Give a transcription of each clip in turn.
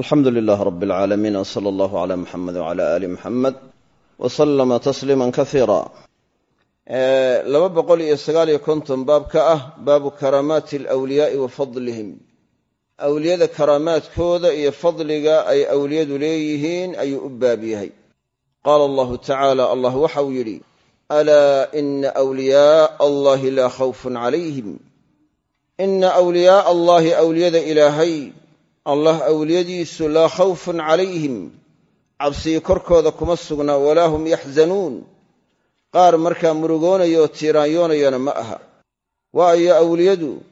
alxamdu lilaah rab alcaalamiin wsala allahu cala muxamed wcala aali muxamed wa salama tasliima kasiira laba boqol iyo sagaaliyo konton baab ka ah baabu karaamaati alawliyaai wa fadlihim. Awliyada karaamaadkooda iyo fadliga ay awliyadu leeyihiin ayuu u baab yahay. Qaala allahu tacaala allah waxau yidhi alaa ina wliyaaa allahi laa khawfun calayhim. Ina wliyaaa allahi awliyada ilaahay allah awliyadiisu laa khawfun calayhim cabsigii korkooda kuma sugna walaa hum yaxzanuun. Qaar markaa murugoonaya oo tiiraanyoonayana ma aha. Waayo awliyadu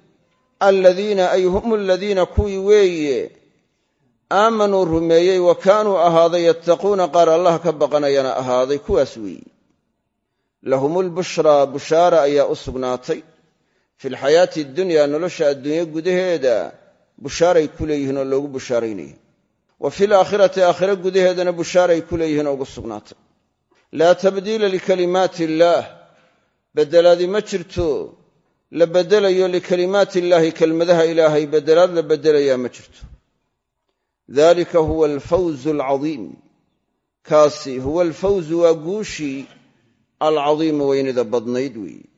aladiina ay hum aladiina kuwii weeye aamanuu rumeeyey wa kaanuu ahaaday yattaquuna qaar allah ka baqanayana ahaaday kuwaas weeye. Lahum lbushraa bushaara ayaa u sugnaatay. Fi lxayaati addunya nolosha adduunye gudaheeda bushaaray ku leeyihiin oo loogu bushaaraynaya wa fi laakhirati aakhire gudaheedana bushaaray ku leeyihiin oo ugu sugnaatay. Laa tabdiila likalimaati illaah. Beddelaadi ma jirto la beddelayo likalimaati illaahi kelmadaha ilaahay beddelaad la beddelayaa ma jirto. Dalika huwa alfawzu alcadiim. Kaasi huwa alfawzu waa guushii alcadiimu weynida badnayd weeye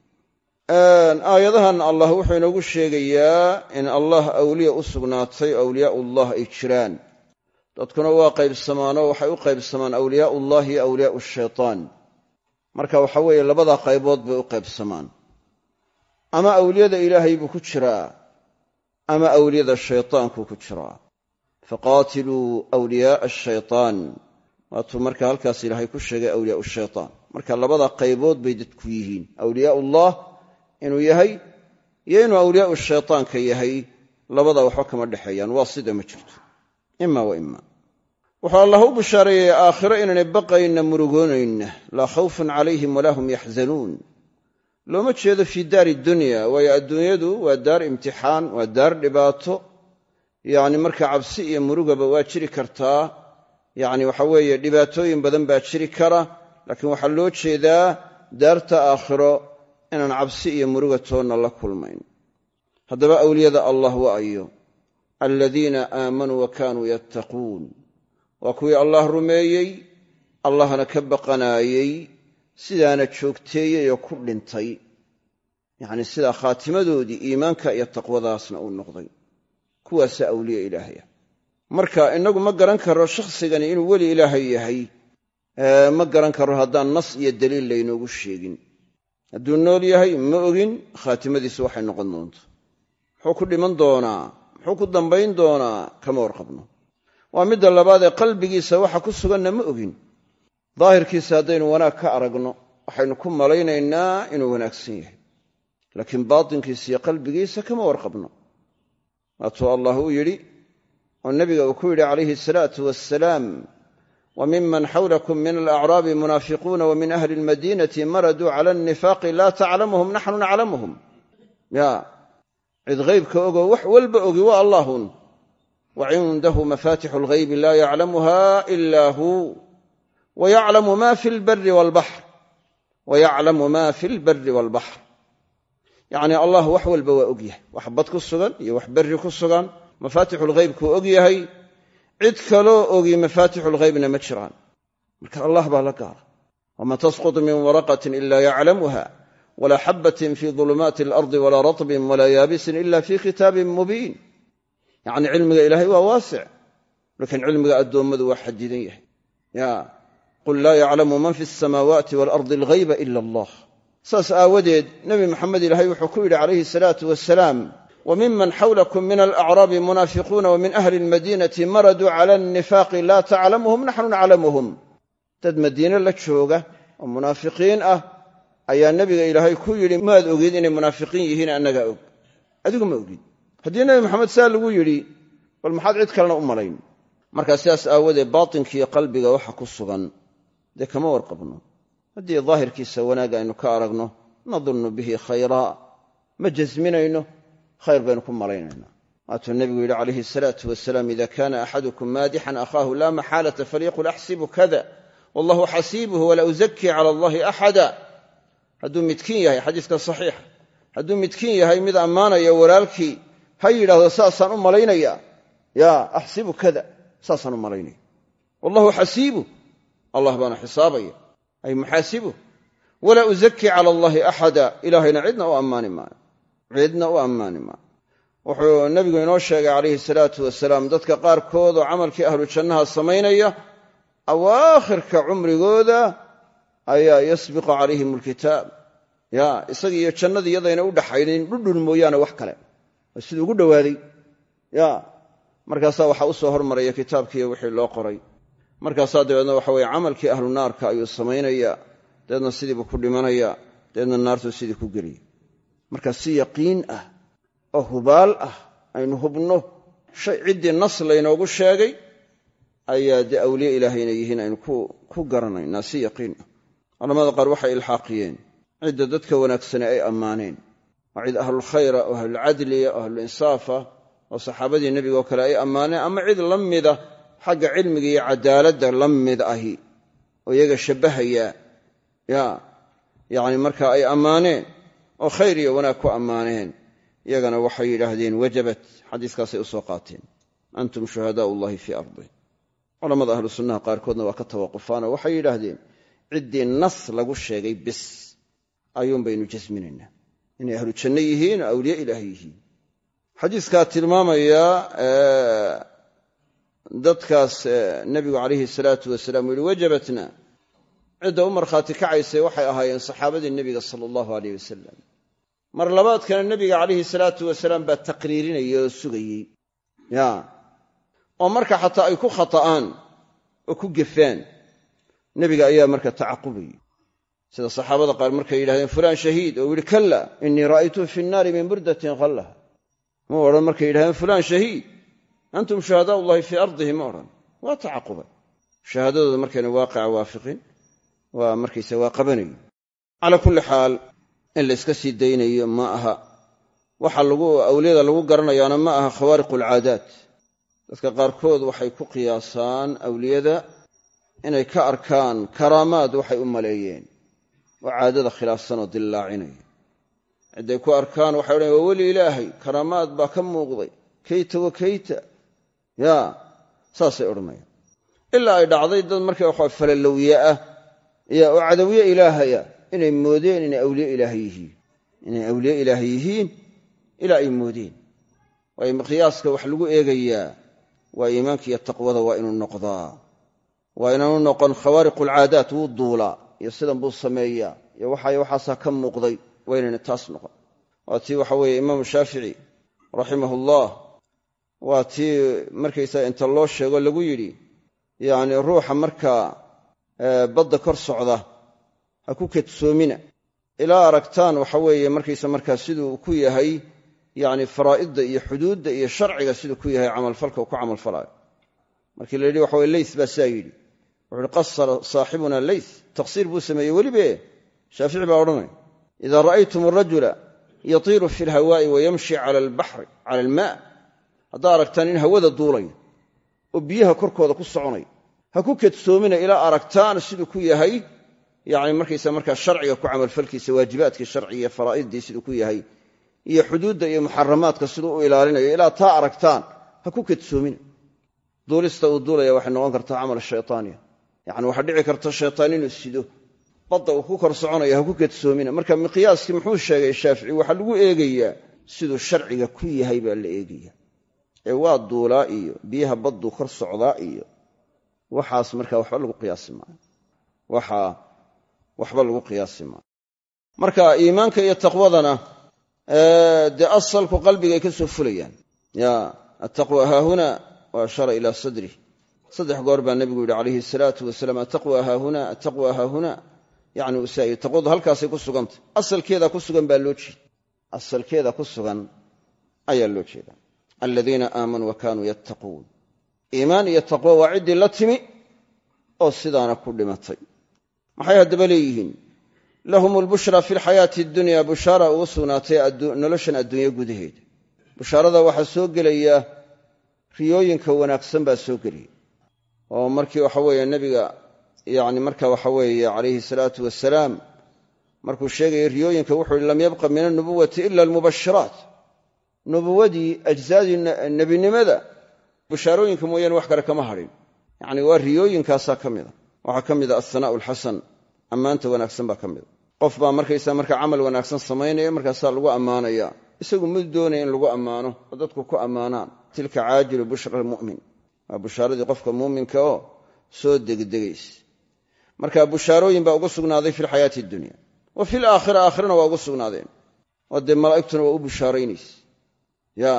aayadahan allah wuxuu inoogu sheegayaa in allah awliya u sugnaatay awliyaa'ullah ay jiraan. Dadkuna waa qaybsamaanoo waxay u qaybsamaan awliyaa'ullahi iyo awliyaa'u shaytaan marka waxa weeye labadaa qaybood bay u qaybsamaan. Ama awliyada ilaahay buu ku jiraa ama awliyada shaytaankuu ku jiraa. Faqaatiluu wliyaaa ashaytaan waatuu marka halkaas ilaahay ku sheegay awliyaau shaytaan marka labada qaybood bay dadku yihiin. Awliyaa'ullah inuu yahay iyo inuu awliyaau shaytaanka yahay labada waxba kama dhexeeyaan. Waa sida ma jirto. Ima wa ima wuxuu allah u bishaareeyey aakhiro inaanay baqayna murugoonayna. Laa khawfun calayhim walaa hum yaxzanuun looma jeedo fii daari dunya waayo adduunyadu waa daar imtixaan waa daar dhibaato. Yacni marka cabsi iyo murugaba waa jiri kartaa. Yacni waxa weeye dhibaatooyin badan baa jiri kara. Laakiin waxaa loo jeedaa daarta aakhiro inaan cabsi iyo muruga toonna la kulmayn. Haddaba awliyada allah waa ayo aladiina aamanuu wa kaanuu yattaquun. Waa kuwii allah rumeeyey allahna ka baqanaayey sidaana joogteeyey oo ku dhintay. Yacni sidaa khaatimadoodii iimaanka iyo taqwadaasna uu noqday. Kuwaasaa awliya ilaahaya marka innagu ma garan karo shakhsigani inuu weli ilaahay yahay ma garan karo haddaan nas iyo daliil laynoogu sheegin hadduu nool yahay ma ogin khaatimadiisu waxay noqon doonto. Muxuu ku dhiman doonaa? Muxuu ku dambayn doonaa? Kama warqabno. Waa midda labaadee qalbigiisa waxa ku suganna ma ogin. Daahirkiisa haddaynu wanaag ka aragno waxaynu ku malaynaynaa inuu wanaagsan yahay. Laakiin baatinkiisa iyo qalbigiisa kama warqabno. Waatuu allah uu yidhi oo nebiga uu ku yidhi calayhi asalaatu wassalaam wa miman xawlakum min alacraabi munaafiquuna wa min ahli almadiinati maraduu cala annifaaqi laa taclamuhum naxnu naclamuhum ya cid ghaybka ogoo wax walba ogi waa allahun wa cindahu mafatixu alghaybi laa yaclamuha ila hu wa yaclamu ma fi lbari walbaxr wa yaclamu ma fi lbari walbaxr yacni allah wax walba waa og yahay wax bad ku sugan iyo wax berri ku sugan mafaatixulghaybkuu og yahay cid kaloo ogi mafaatixulghaybna ma jiraan. Marka allah baa la gaara wama tasqutu min waraqatin ila yaclamuha walaa xabatin fi dulumaati alardi walaa ratbin walaa yaabisin ila fi kitaabin mubiin. Yacni cilmiga ilaahay waa waasic laakiin cilmiga addoommadu waa xadidan yahay. Ya qul laa yaclamu man fi alsamaawaati waalardi alghayba ila allah. Saas aawadeed nebi maxamed ilaahay wuxuu ku yidhi calayhi salaatu wasalaam wa miman xawlakum min alacraabi munaafiquuna wa min ahli almadiinati maraduu cala annifaaqi laa taclamuhum naxnu naclamuhum dad madiine la jooga oo munaafiqiin ah ayaa nebiga ilaahay ku yidhi maad ogid inay munaafiqiin yihiin annagaa og adigu ma ogid haddii nebi maxamed saa lagu yidhi bal maxaad cid kalena u malayn markaa sidaas aawadeed baatinkiiyo qalbiga waxa ku sugan dee kama warqabno haddii daahirkiisa wanaag aynu ka aragno nadunnu bihi khayraa ma jasminayno khayr baynu ku malaynayna waatuu nebigu yidhi calayhi asalaatu wasalaam ida kaana axadukum maadixan akhaahu laa maxaalata falyaqul axsibu kada wallahu xasiibuhu walaa uzakii cala allahi axada hadduu midkiin yahay xadiiska saxiixa hadduu midkiin yahay mid ammaanaya walaalkii ha yidhaahdo saasaan u malaynaya yaa axsibu kada saasaan u malaynaya wallahu xasiibu allah baana xisaabaya ay muxaasibu walaa uzakii cala allahi axada ilaahayna cidna u ammaani maayo cidna u ammaani maayo wuxuu nebigu inoo sheegay calayhi salaatu wasalaam dadka qaarkood oo camalkii ahlu jannaha samaynaya awaakhirka cumrigooda ayaa yasbiqu calayhim alkitaab. Ya isagii iyo jannadii iyadayna u dhaxaynin dhudhun mooyaane wax kale. Waa ugu dhowaaday ya markaasaa waxaa u soo hormaraya kitaabkiiyo wixii loo qoray. Markaasaa dabeedna waxa weye camalkii ahlu naarka ayuu samaynaya dabeedna sidiibuu ku dhimanaya dabeedna naartuu sidii ku geliya marka si yaqiin ah oo hubaal ah aynu hubno shay ciddii nas laynoogu sheegay ayaa dee awliye ilaahay inay yihiin aynu ku garanaynaa si yaqiin ah. Culamada qaar waxay ilxaaqiyeen cidda dadka wanaagsane ay ammaaneen. Waa cid ahlulkhayra oo ahlulcadliya oo ahlulinsaafa oo saxaabadii nebigaoo kale ay ammaaneen ama cid la mida xagga cilmiga iyo cadaaladda la mid ahi oo iyaga shabbahaya ya yacni markaa ay ammaaneen oo khayr iyo wanaag ku ammaaneen. Iyagana waxay yidhaahdeen wajabat xadiiskaasay u soo qaateen. Antum shuhadaau ullahi fii ardih culamada ahlu sunnaha qaarkoodna waa ka tawaqufaanoo waxay yidhaahdeen ciddii nas lagu sheegay bis. Ayuun baynu jasminaynaa inay ahlu janno yihiin oo awliye ilaahay yihiin. Xadiiskaa tilmaamaya dadkaas nebigu calayhi salaatu wasalaam yihi wajabatna cidda u markhaati kacaysay waxay ahaayeen saxaabadii nebiga sala allahu aleyh wasalam mar labaadkana nebiga calayhi salaatu wasalaam baa taqriirinayay oo sugayey. Ya. Oo marka xataa ay ku khata'aan oo ku gefaan nebiga ayaa marka tacaqubayey sida saxaabada qaar markay yidhahdeen fulaan shahiid oo yidhi kalla innii ra'aytuhu fi nnaari min burdatin qallaha ma odhan markay yidhahdeen fulaan shahiid antum shuhadaa ullahi fii ardihi ma odhan. Waa tacaqubay. Shahaadadooda markayna waaqica waafiqin waa markaysa waa qabanayo. Calaa kulli xaal in la yska sii daynayo ma aha. Waxa awliyada lagu garanayaana ma aha khawaariqu alcaadaat dadka qaarkood waxay ku qiyaasaan awliyada inay ka arkaan karaamaad waxay u maleeyeen oo caadada khilaafsanoo dillaacinaya. Cidday ku arkaan waxay odhan waa weli ilaahay karaamaad baa ka muuqday. Kayta wa kayta. Yaa saasay odhanayaan. Ilaa ay dhacday dad markaa waxa falalowye ah ya oo cadawiye ilaahaya inay moodeen inay awliye ilaahay yihiin. Inay awliye ilaahay yihiin ilaa ay moodeen. Waayo miqyaaska wax lagu eegayaa waa iimaanka iyo taqwada waa inuu noqdaa. Waa inaanu noqon khawaariqu alcaadaat wuu duulaa iyo sidan buu sameeyaa iyo waxay waxaasaa ka muuqday waa inayna taas noqon. Waa tii waxa weeye imaamu shaafici raximahullah waa tii markaysaga inta loo sheego lagu yidhi yacni ruuxa markaa badda kor socda ha ku kedsoomina. Ilaa aragtaan waxa weeye markaysa markaa siduu ku yahay yacni faraa'idda iyo xuduudda iyo sharciga siduu ku yahay camalfalka uu ku camalfalaayo markii la yidhi waxa weye leys baa saa qasara saaxibuna leys taqsiir buu sameeyey welibe shaafici baa odhanaya. Idaa ra'aytum arajula yatiiru fi alhawaa'i wa yamshi cala albaxri cala almaa. Haddaa aragtaan in hawada duulaya oo biyaha korkooda ku soconaya. Ha ku kedsoomina ilaa aragtaan siduu ku yahay yani markaysa markaa sharciga ku camalfalkiisa waajibaadkii sharciga iyo faraa'iddii siduu ku yahay iyo xuduudda iyo muxaramaadka siduu u ilaalinayo ilaa taa aragtaan ha ku kedsoomina duulista uu duulaya waxay noqon kartaa camal shaytaaniya. Yani waxaa dhici karta shaytaan inuu sido badda uu ku kor ha ku kedsoomina marka miqyaaskii muxuu sheegay shaafici waxaa lagu eegayaa siduu sharciga ku yahay baa la eegaya ee waa duulaa iyo biyaha badduu kor socdaa iyo waxaas markaa waxba lagu qiyaasi maayo waxba lagu qiyaasi maayo. Marka iimaanka iyo taqwadana dee asalku qalbigay ka soo fulayaan. Ya attaqwa haahuna wa ashara ilaa sadrih saddex goor baa nebigu yidhi calayhi salaatu wasalaam attaqwa haahuna attaqwa haahuna yani usaa'il taqwadu halkaasay ku sugantay asalkeeda ku sugan baa loo jeeda asalkeeda ku sugan ayaa loo jeeda aladiina aamanuu wa kaanuu yattaquun. Iimaan iyo taqwo waa ciddii la timi oo sidaana ku dhimatay maxay haddaba leeyihiin? Lahum albushra fi lxayaati addunya bushaara ugu sugnaatay noloshan adduunye gudaheeda bushaarada waxaa soo gelaya riyooyinka wanaagsan baa soo gelaya. Oo markii waxa weeye nebiga yani marka waxa weeye calayhi salaatu wasalaam markuu sheegayay riyooyinka wuxuu yihi lam yabqa min alnubuwati ila almubashiraat nubuwadii ajsaadii nebinimada bushaarooyinka mooyaane wax kale kama hadhin yacni waa riyooyinkaasaa ka mida waxaa ka mida althanaa'u alxasan ammaanta wanaagsan baa ka mida qof baa markaysaa markaa camal wanaagsan samaynaya markaasaa lagu ammaanaya. Isagu mid doonaya in lagu ammaano oo dadku ku ammaanaan. Tilka caajilu bushra almu'min waa bushaaradii qofka muuminka oo soo degdegays. Marka bushaarooyin baa ugu sugnaaday fi lxayaati addunya wa fi laakhira aakhirana waa ugu sugnaadeen. Oo dee malaa'igtuna waa u bushaaraynaysa ya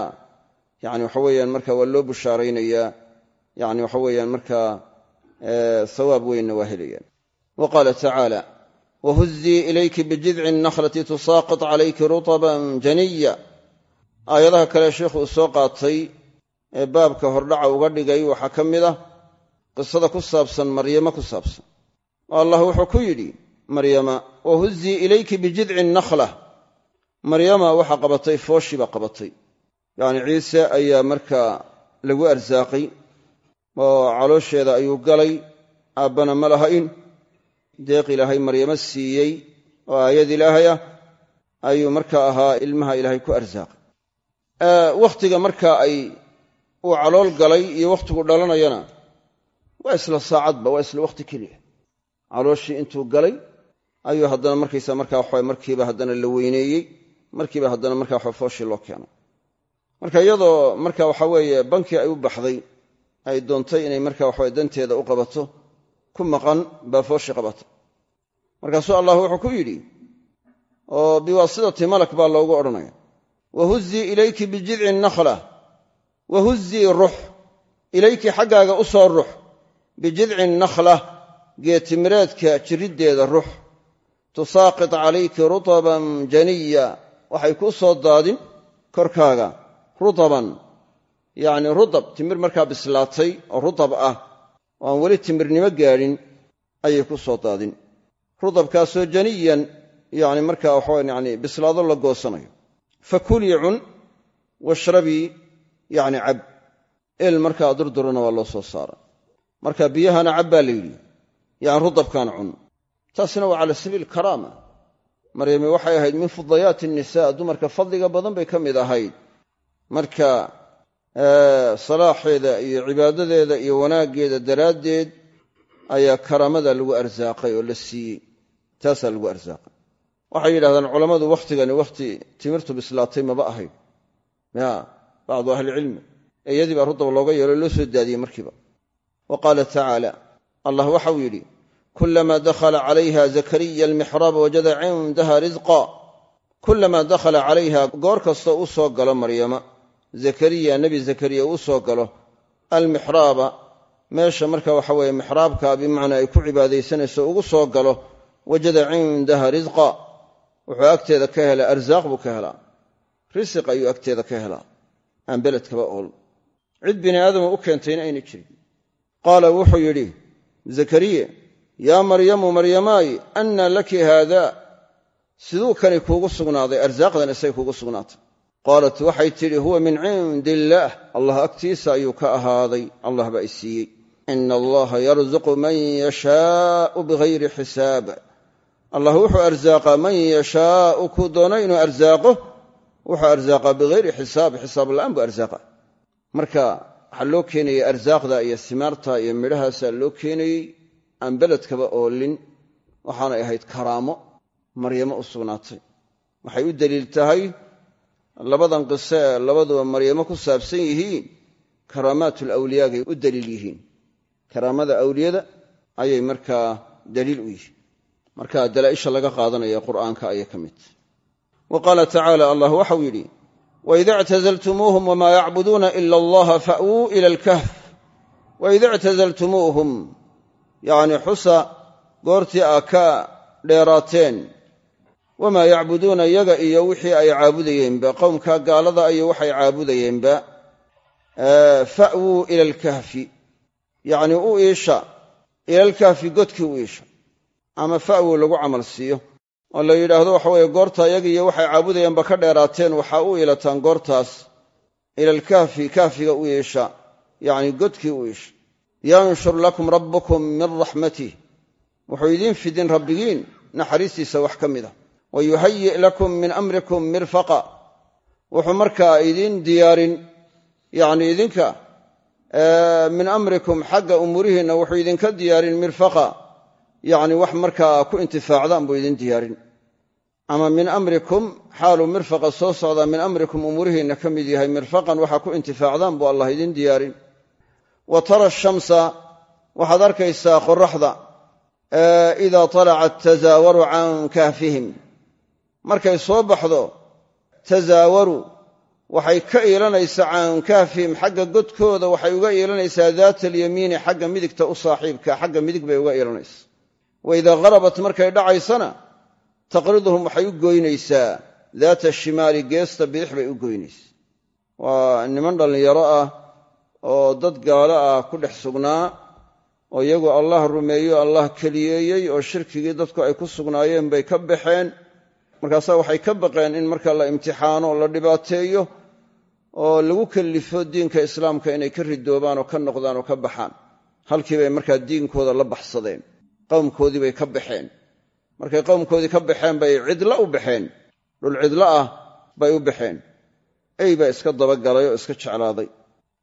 yani waxa weeyaan marka waa loo bushaaraynayaa. Yani waxa weeyaan markaa sawaab weynna waa helayaan. Wa qaala tacaala wahuzii ilayki bijidci nakhlati tusaaqit calayki rutaban janiya. Aayadaha kale sheikhu uu soo qaatay ee baabka hordhaca uga dhigay waxaa ka mid ah qisada ku saabsan maryamo ku saabsan. Oo allah wuxuu ku yidhi maryama wahuzii ilayki bijidci nakhla. Maryama waxaa qabatay fooshii baa qabatay. Yacni ciise ayaa markaa lagu arsaaqay oo caloosheeda ayuu galay aabbana ma lahayn deeq ilaahay maryamo siiyey oo aayad ilaahay ah ayuu markaa ahaa ilmaha ilaahay ku arsaaqay wakhtiga markaa ay uu calool galay iyo wakhtigu dhalanayana waa isla saacadba waa isla wakhti keliya. Calooshii intuu galay ayuu haddana markaysa markaa waxa markiiba haddana la weyneeyey markiiba haddana markaa waxa fooshii loo keenay marka iyadoo marka waxa weeye bankii ay u baxday ay doontay inay marka waxawe danteeda u qabato ku maqan baa fooshii qabata markaasuu allah wuxuu ku yidhi oo biwaasidati malak baa loogu odhanaya wahuzii ilayki bijidci nakhla wahuzii rux ilayki xaggaaga u soo rux bijidci nakhla geetimireedka jiriddeeda rux tusaaqit calayki rutaban janiya. Waxay kuu soo daadin korkaaga rutaban yacni rutab timir markaa bislaatay oo rutab ah oo aan weli timirnimo gaadhin ayay ku soo daadin. Rutabkaasoo janiyan yani markaa waxaa yani bislaado la goosanayo. Fakulii cun washrabii yani cab. El markaa durdurana waa loo soo saara. Marka biyahana cab baa la yidhi. Yani rutabkaana cun. Taasina waa cala sabiil karaama. Maryami waxay ahayd min fudayaati nisa dumarka fadliga badan bay ka mid ahayd. Marka salaaxeeda iyo cibaadadeeda iyo wanaaggeeda daraaddeed ayaa karaamada lagu arsaaqay oo la siiyey. Taasaa lagu arsaaqay. Waxay yidhahdaan culammadu wakhtigani wakhti timirtu bislaatay maba ahayn. Ya bacdu ahlicilmi ee iyadii baa rudaba looga yeelo loo soo daadiyey markiiba. Wa qaala tacaala allah waxau yidhi kulamaa dakhala calayha zakariya almixraaba wajada cindaha risqa kulamaa dakhala calayha goor kastoo u soo galo maryama zakariya nebi zakariya uu soo galo almixraaba meesha marka waxa weeye mixraabka bimacnaa ay ku cibaadaysanayso ugu soo galo wajada cindaha risqa wuxuu agteeda ka helaa arsaaq buu ka helaa. Risiq ayuu agteeda ka helaa. Aan beledkaba ool. Cid bini aadama u keentayna ayna jirin. Qaala wuxuu yidhi zakariye yaa maryamu maryamaay anna laki haada. Siduu kani kuugu sugnaaday arsaaqdan isay kuugu sugnaatay qaalat waxay tidhi huwa min cindi illaah allah agtiisa ayuu ka ahaaday. Allah baa i siiyey. Ina allaha yarzuqu man yashaau bigayri xisaab. Allah wuxuu arsaaqaa man yashaau kuu doono inuu arsaaqo wuxuu arsaaqaa bigayri xisaab. Xisaab la'aan buu arsaaqa marka waxaa loo keenayey arsaaqda iyo simaarta iyo midhahaasaa loo keenayey aan beledkaba oolin. Waxaanay ahayd karaamo maryamo u sugnaatay. Waxay u deliil tahay labadan qiso ee labaduba maryamo ku saabsan yihiin karaamaatul awliyaagay u daliil yihiin. Karaamada awliyada ayay markaa daliil u yihiin. Marka dalaa'isha laga qaadanaya qur'aanka ayay ka mid. Wa qaala tacaala allah waxau yidhi waida ictazaltumuuhum wamaa yacbuduuna ila allaha fa'wuu ila alkahf. Waida ictazaltumuuhum yacni xusa goortii aa ka dheeraateen wamaa yacbuduuna iyaga iyo wixii ay caabudayeenba qowmka gaalada iyo waxay caabudayeenba fa'wuu ila alkahfi. Yacni u iisha ila alkahfi godkii u iisha ama fa'wuu lagu camal siiyo. Oo la yidhaahdo waxa weeye goorta iyaga iyo waxay caabudayaanba ka dheeraateen waxaa u ilataan goortaas. Ila alkahfi kahfiga u iisha yacni godkii u iisha. Yanshur lakum rabbukum min raxmatih wuxuu idiin fidin rabbigiin naxariistiisa wax ka mid a wa yuhayi' lakum min amrikum mirfaqa wuxuu markaa idiin diyaarin yacni idinka min amrikum xagga umuurihiinna wuxuu idinka diyaarin mirfaqa yacni wax markaa ku intifaacdaan buu idin diyaarin ama min amrikum xaaluu mirfaqa soo socdaa min amrikum umuurihiinna ka mid yahay mirfaqan waxaa ku intifaacdaan buu allah idin diyaarin wa tara shamsa waxaad arkaysaa qoraxda idaa talacat tasaawaru can kahfihim markay soo baxdo tasaawaru waxay ka iilanaysaa can kahfihim xagga godkooda waxay uga iilanaysaa daata alyamiini xagga midigta u saaxiibka xagga midig bay uga iilanaysaa wa idaa harabat markay dhacaysana taqriduhum waxay u goynaysaa daata shimaali geesta bidix bay u goynaysaa. Waa niman dhallinyaro ah oo dad gaalo ah ku dhex sugnaa oo iyagu allah rumeeyo allah keliyeeyey oo shirkigii dadku ay ku sugnaayeen bay ka baxeen markaasaa waxay ka baqeen in marka la imtixaano la dhibaateeyo oo lagu kellifo diinka islaamka inay ka ridoobaan oo ka noqdaan oo ka baxaan. Halkii bay markaa diinkooda la baxsadeen. Qowmkoodii bay ka baxeen. Markay qowmkoodii ka baxeen bay cidla u baxeen. Dhul cidlo ah bay u baxeen. Ey baa iska dabagalay oo iska jeclaaday.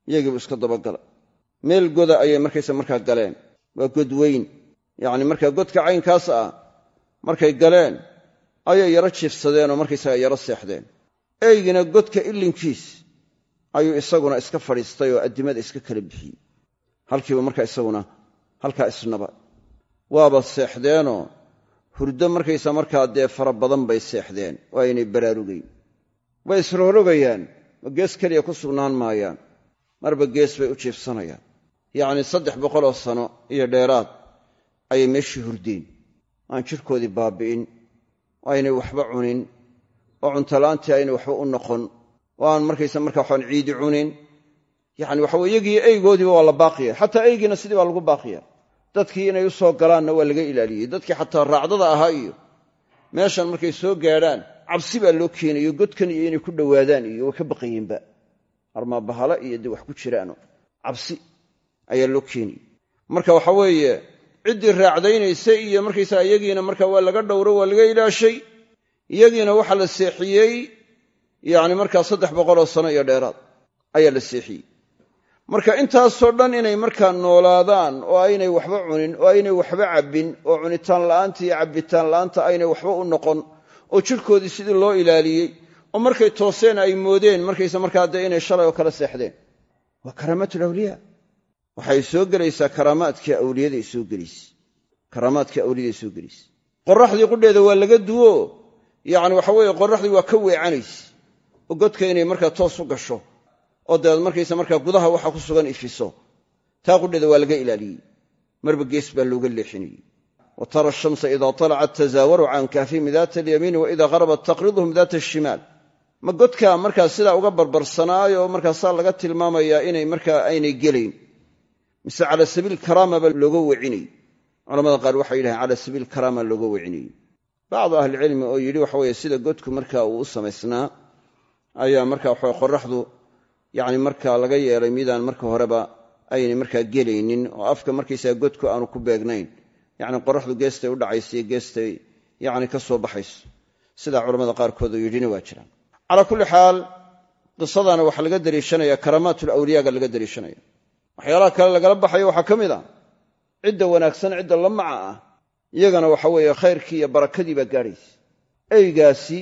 Iyagiibuu iska dabagalay. Meel goda ayay markaysa markaa galeen. Waa god weyn. Yacni markaa godka caynkaas ah markay galeen ayay yaro jiifsadeen oo markaysaga yaro seexdeen. Eygina godka ilinkiis ayuu isaguna iska fadhiistay oo addimada iska kala bixiyey. Halkiiba markaa isaguna halkaa isnaba. Waaba seexdeenoo hurdo markaysa markaa dee fara badan bay seexdeen oo aynay baraarugayn way isroorogayaan oo gees keliya ku sugnaan maayaan. Marba gees bay u jiifsanayaan. Yacnii saddex boqoloo sano iyo dheeraad ayay meeshii hurdeen. Aan jidhkoodii baabi'in aynay waxba cunin oo cuntola'aantii aynay waxba u noqon oo aan markaysa markaa waxaan ciidi cunin. Yacni waxaweye iyagii eygoodiiba waa la baaqiya xataa eygiina sidii baa lagu baaqiya dadkii inay u soo galaanna waa laga ilaaliyey dadkii xataa raacdada ahaa iyo meeshan markay soo gaadhaan cabsi baa loo keenayo godkan iyo inay ku dhowaadaan iyo way ka baqayeenba. Armaabahala iyo dee wax ku jiraano. Cabsi ayaa loo keenayey marka waxa weeye ciddii raacdaynaysa iyo markaysaa iyagiina marka waa laga dhowro waa laga ilaashay iyagiina waxaa la seexiyey yacni markaa saddex boqoloo sano iyo dheeraad ayaa la seexiyey. Marka intaasoo dhan inay markaa noolaadaan oo aynay waxba cunin oo aynay waxba cabbin oo cunitaan la'aanta iyo cabbitaan la'aanta aynay waxba u noqon oo jidhkoodii sidii loo ilaaliyey oo markay tooseen ay moodeen markayse markaa dee inay shalay oo kala seexdeen. Waa karaamaatulawliyaa waxay soo gelaysaa karaamaadkii awliyaday soo gelayse karaamaadkii awliyaday soo gelayse qoraxdii qudheeda waa laga duwo. Yacni waxa weeye qoraxdii waa ka weecanayse oo godka inay markaa toos u gasho. Oo dabeed markaysa markaa gudaha waxa ku sugan ifiso. Taa qudheeda waa laga ilaaliyey. Marba gees baa looga leexinayey. Wa tara ashamsa idaa talacat tasaawaru can kaafihim daata alyamiini wa idaa harabat taqriduhum daata ashimaal ma godkaa markaa sidaa uga barbarsanaayo markaasaa laga tilmaamayaa inay markaa aynay gelayn mise cala sabiil karaama baa looga wecinayey culamada qaar waxay yidhahdeen cala sabiil karaama looga wecinayey bacdu ahlicilmi oo yidhi waxa weye sida godku marka uu u samaysnaa ayaa marka waxa qoraxdu yacni markaa laga yeelay midaan marka horeba aynay markaa gelaynin oo afka markaysaga godku aanu ku beegnayn. Yacni qoraxdu geestay u dhacaysa iyo geestay yacni ka soo baxayso sidaa culamada qaarkood oo yidhina waa jiraan. Calaa kulli xaal qisadana waxaa laga dariishanaya karaamaatulawliyaaga laga dariishanaya waxyaalaha kale lagala baxayo waxaa ka mid ah cidda wanaagsan cidda la maca ah. Iyagana waxa weeye khayrkii iyo barakadii baa gaadhaysa. Eygaasi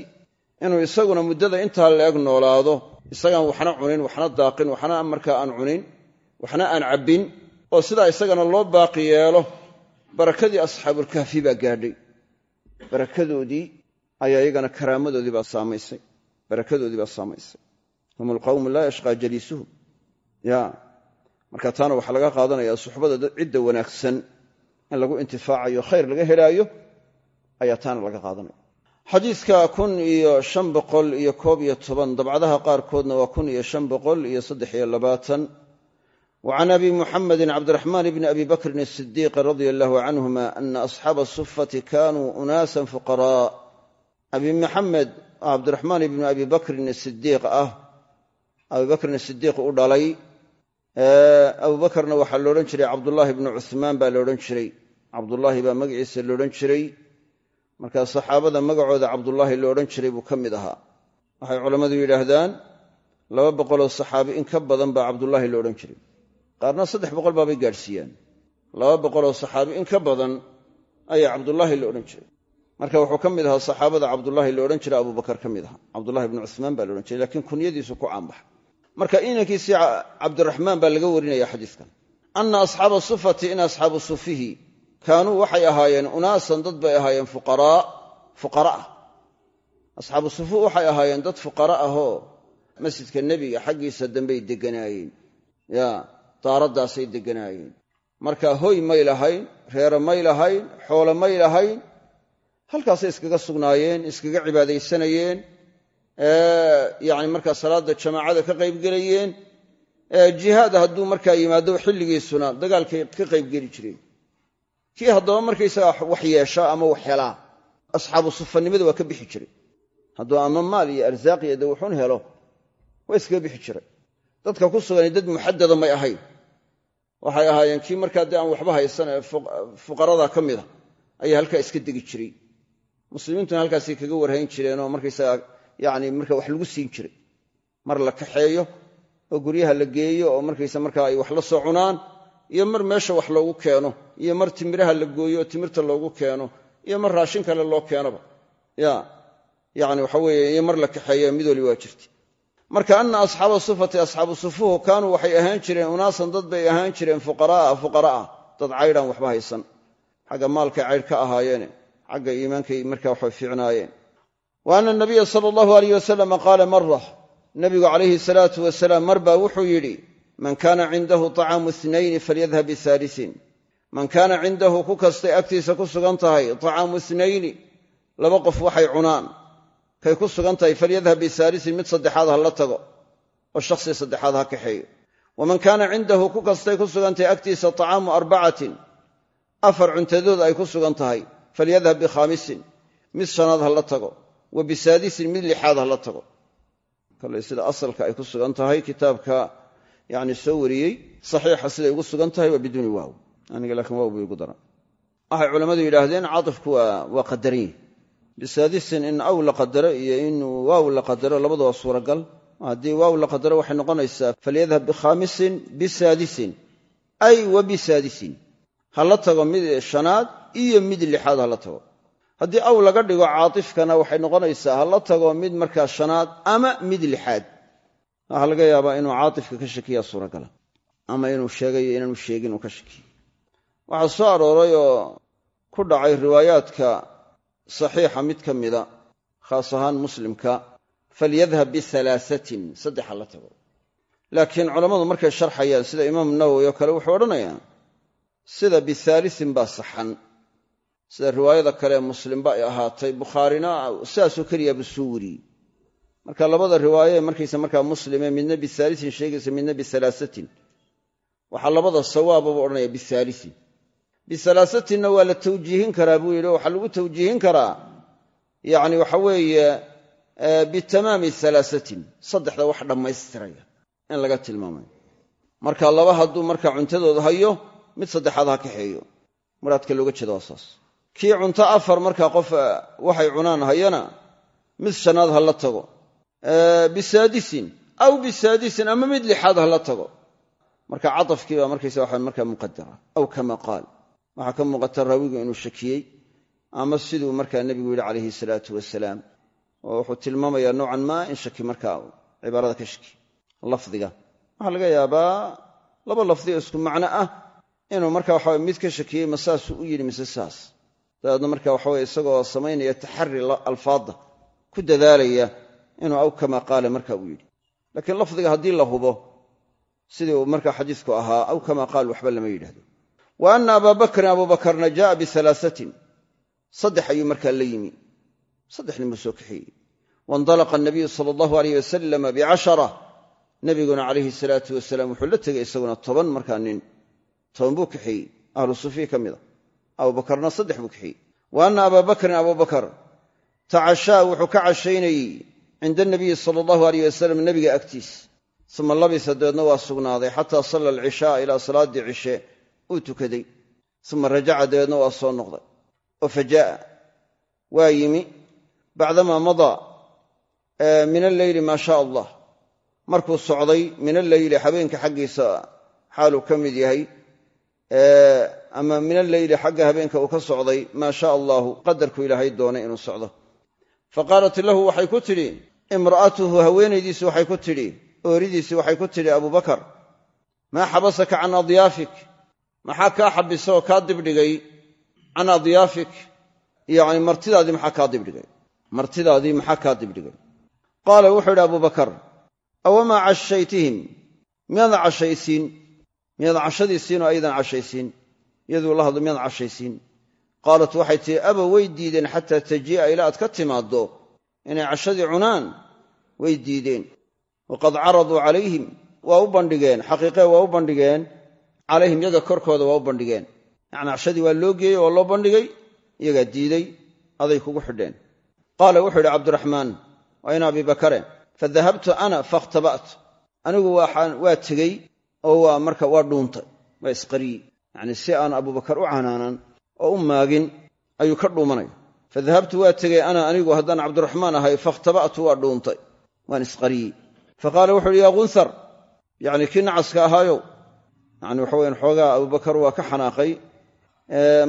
inuu isaguna muddada intaa la-eg noolaado isagaan waxna cunin waxna daaqin waxna markaa aan cunin waxna aan cabbin oo sidaa isagana loo baaqi yeelo barakadii asxaabulkahfi baa gaadhay. Barakadoodii ayaa iyagana karaamadoodii baa saamaysay. Barakadoodii baa saamaysay. Hum alqawmu laa yashqaa jaliisuhum ya marka taana waxaa laga qaadanaya suxbada cidda wanaagsan in lagu intifaacayo khayr laga helaayo ayaa taana laga qaadanaya. Xadiidka kun iyo shan boqol iyo koob iyo toban dabcadaha qaarkoodna waa kun iyo shan boqol iyo saddex iyo labaatan. Wa can abi muxamedin cabdiraxmaan bni abi bakrin asidiiq radia allahu canhuma ana asxaaba sufati kanuu unaasan fuqaraa. Abi maxamed oo cabdiraxmaan ibnu abi bakrin sidiiq ah abi bakrin sidiiq u dhalay abubakarna waxaa loodhan jiray cabdullaahi bnu cuhmaan baa loodhan jiray. Cabdullaahi baa magaciisa loodhan jiray. Markaa saxaabada magacooda cabdullaahi lo odhan jiray buu ka mid ahaa. Waxay culammadu yidhaahdaan laba boqoloo saxaabi in ka badan baa cabdullaahi lo odhan jiray. Qaarna saddex boqol baabay gaadhsiiyaan. Laba boqoloo saxaabi in ka badan ayaa cabdullaahi la odhan jiray. Marka wuxuu ka mid ahaa saxaabada cabdullaahi la odhan jiray abubakar ka mid aha cabdullahi bnu cuhmaan baa odhan jiray lakiin kunyadiisu ku caanbaxa marka inankiisii cabdiraxmaan baa laga warinaya xadiiskan. Anna asxaaba sufati in asxaabu sufihi. Kaanuu waxay ahaayeen unaasan dad bay ahaayeen fuqara ah asxaabu sufu waxay ahaayeen dad fuqara ahoo masjidka nebiga xaggiisa dambey degganaayeen. Ya daaraddaasay degganaayeen. Marka hoy may lahayn reere may lahayn xoole may lahayn halkaasay iskaga sugnaayeen iskaga cibaadaysanayeen yani markaa salaadda jamaacada ka qaybgelayeen jihaad hadduu markaa yimaado xilligiisuna dagaalkay ka qaybgeli jireen. Kii haddaba markaysaga wax yeesha ama wax helaa asxaabu sufanimada waa ka bixi jiray. Hadduu ama maal iyo arsaaq iyo de helo waa iskaga bixi jiray. Dadka ku sugani dad muxadada may ahayn. Waxay ahaayeen kii markaa dee aan waxba haysan ee fuqarada ka mida ayaa halkaa iska degi jiray. Muslimiintuna halkaasay kaga warhayn jireenoo markaysaga yani marka wax lagu siin jiray. Mar la kaxeeyo oo guryaha la geeyo oo markaysa markaa ay wax la soo cunaan iyo mar meesha wax loogu keeno iyo mar timiraha la gooyo oo timirta loogu keeno iyo mar raashin kale loo keenoba ya yani waxa weeye iyo mar la kaxeeyo mid wali waa jirta marka ana asxaaba sufati asxaabu sufuhu kaanuu waxay ahaan jireen unaasan dad bay ahaan jireen fuqaraaa fuqara'a dad caydhaan waxba haysan. Xagga maalkay caydh ahaayeene xagga iimaankay markaa waxay fiicnaayeen wa ana nabiya sala allahu alayh wasalama qaala mara nabigu calayhi salaatu wasalaam mar baa wuxuu yidhi man kaana cindahu طacaamu inayni falyadhab bihaalisin man kaana cindahu ku kastay agtiisa ku sugan tahay طacaamu inayni laba qof waxay cunaan kay ku sugan tahay falyadhab bihaalisin mid saddexaad ha la tago oo shakhsi saddexaad ha kaxeeyo waman kaana cindahu ku kastay ku sugan tahay agtiisa طacaamu arbacatin afar cuntadood ay ku sugan tahay falyadhab bikhaamisin mid shanaad ha la tago wa bisaadisin mid lixaad ha la tago. Kale sida asalka ay ku sugan tahay kitaabka yani soo wariyey saxiixa siday ugu sugan tahay waa biduuni waaw. Aniga laakiin waaw buu igu daran waxay culammadu yidhaahdeen caطifku waa qadaran yihi bisaadisin in aw la qadaro iyo in waaw la qadaro labada waa suuragal. Haddii waaw la qadaro waxay noqonaysaa falyadhab bikhaamisin bisaadisin. Ay wa ha la tago mid shanaad iyo mid lixaad ha la tago haddii aw laga dhigo caatifkana waxay noqonaysaa ha la tago mid markaa shanaad ama mid lixaad. Waxaa laga yaabaa inuu caatifka ka shakiya suuragala ama inuu sheegayo inaanu sheegin uu ka shakiyo. Waxaa soo arooray oo ku dhacay riwaayaadka saxiixa mid ka mida khaas ahaan muslimka falyadhab bialaasatin saddex ha la tago. Laakiin culammadu markay sharxayaan sida imaamu nawowi oo kale wuxuu odhanayaa sida bihaalisin baa saxan sida riwaayada kale muslimba ay ahaatay bukhaarina sidaasoo keliya buu soo wariyey marka labada riwaaye markaysa markaa muslime midna bihaalisin sheegaysa midna bialaasatin waxaa labada sawaababa odhanaya bihaalisin bialaasatinna waa la tawjiihin karaa buu yidhi waxaa lagu tawjiihin karaa yani waxa weeye bitamaami alaasatin saddexda wax dhammaystiraya in laga tilmaamayo. Marka laba hadduu marka cuntadooda hayo mid saddexaad ha kaxeeyo. Muraadka looga jeeda saas kii cunto afar markaa qof waxay cunaan hayana mid shanaad ha la tago. Bisaadisin aw bisaadisin ama mid lixaad ha la tago. Marka catafkii baa markaysa waxa markaa muqadara aw kama qaal. Waxaa ka muuqata raawigu inuu shakiyey ama siduu markaa nebigu yidhi calayhi salaatu wasalaam oo wuxuu tilmaamayaa nowcan maa in shaki markaa cibaarada ka shaki. Lafdiga. Waxaa laga yaabaa laba lafdi isku macno ah inuu marka waxa mid ka shakiyey ma saasuu u yidhi mise saas dabeedna marka waxaweye isagoo samaynaya taxari alfaadda ku dadaalaya inuu aw kama qaala marka uu yidhi. Laakiin lafdiga haddii la hubo sidii marka xadiisku ahaa aw kama qaal waxba lama yidhahdo wa ana abaa bakrin abuubakarna jaaa bialaasatin saddex ayuu markaa la yimi. Saddex nin buu soo kaxeeyey. Waindalaqa anabiyu sala allahu aleyh wasalama bicashara nabiguna calayhi salaatu wasalaam wuxuu la tegey isaguna toban markaa nin. Toban buu kaxeeyey. Ahlu sufiya ka mida abuubakarna saddex buu kaxeeyey wa ana abaa bakrin abubakar tacashaa wuxuu ka cashaynayey cinda anabiyi sala allahu aleyh wasalam nebiga agtiis. Uma labisa dabeedna waa sugnaaday xataa salla alcishaaa ilaa salaaddii cishe uu tukaday. Uma rajaca dabeedna waa soo noqday. Oo fajaa'a waa yimi. Bacdamaa madaa min alleyli maa shaa allah. Markuu socday min alleyli habeenka xaggiisa xaaluu ka mid yahay ama min alleyli xagga habeenka uu ka socday maa shaa allaahu qadarku ilaahay doonay inuu socdo. Fa qaalat lahu waxay ku tidhi imra'atuhu haweenaydiisi waxay ku tidhi ooridiisii waxay ku tidhi abubakar maa xabasaka can adyaafik maxaa kaa xabisa oo kaa dibdhigay can adyaafik yacni martidaadii maxaa kaa dibdhigay martidaadii maxaa kaa dibdhigay qaala wuxuu idhi abubakar awamaa cashaytihim? Miyaadan cashaysiin? Miyaadan cashadiisiinoo aydan cashaysiin iyaduu la hadlo miyaadan cashaysiin. Qaalat waxay tihi aba way diideen xataa tajii'a ilaa aad ka timaaddo inay cashadii cunaan way diideen. Waqad caraduu calayhim waa u bandhigeen xaqiiqee waa u bandhigeen calayhim yaga korkooda waa u bandhigeen. Yacnii cashadii waa loo geeyey oo loo bandhigay iyagaa diiday aday kugu xidheen. Qaala wuxuu yidhi cabdiraxmaan waa in abi bakare. Fadahabtu ana fakhtaba'tu anigu waa tegey oo waa marka waa dhuuntay waa isqariyey yacnii si aan abubakar u canaanan oo u maagin ayuu ka dhuumanaya fadahabtu waa tegey ana anigu haddaan cabdiraxmaan ahay fakhtaba'tu waa dhuuntay. Waan isqariyey. Faqaala wuxu uhi yaa kunhar yacni kii nacaska ahaayow yacni waxa weyan xoogaa abubakar waa ka xanaaqay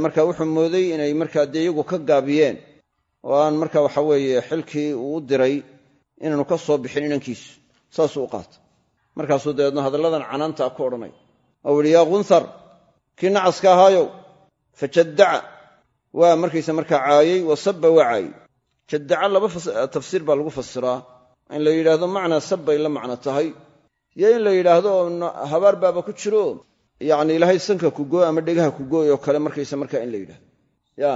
marka wuxuu mooday inay markaa dee iyagu ka gaabiyeen oo aan marka waxa weeye xilkii uu diray inaanu ka soo bixin inankiisu saasuu u qaatay. Markaasuu dabeedna hadalladan canaanta ku odhanay. Yaa kunhar kii nacaska ahaayow fajaddaca. Waa markaysa markaa caayey wa sabba waa caayey. Jaddaca laba tafsiir baa lagu fasiraa in la yidhaahdo macnaa sabbay la macno tahay. Iyo in la yidhaahdo habaar baaba ku jiro. Yacni ilaahay sanka kugooy ama dhegaha kugooy oo kale markaysa markaa in la yidhahdo ya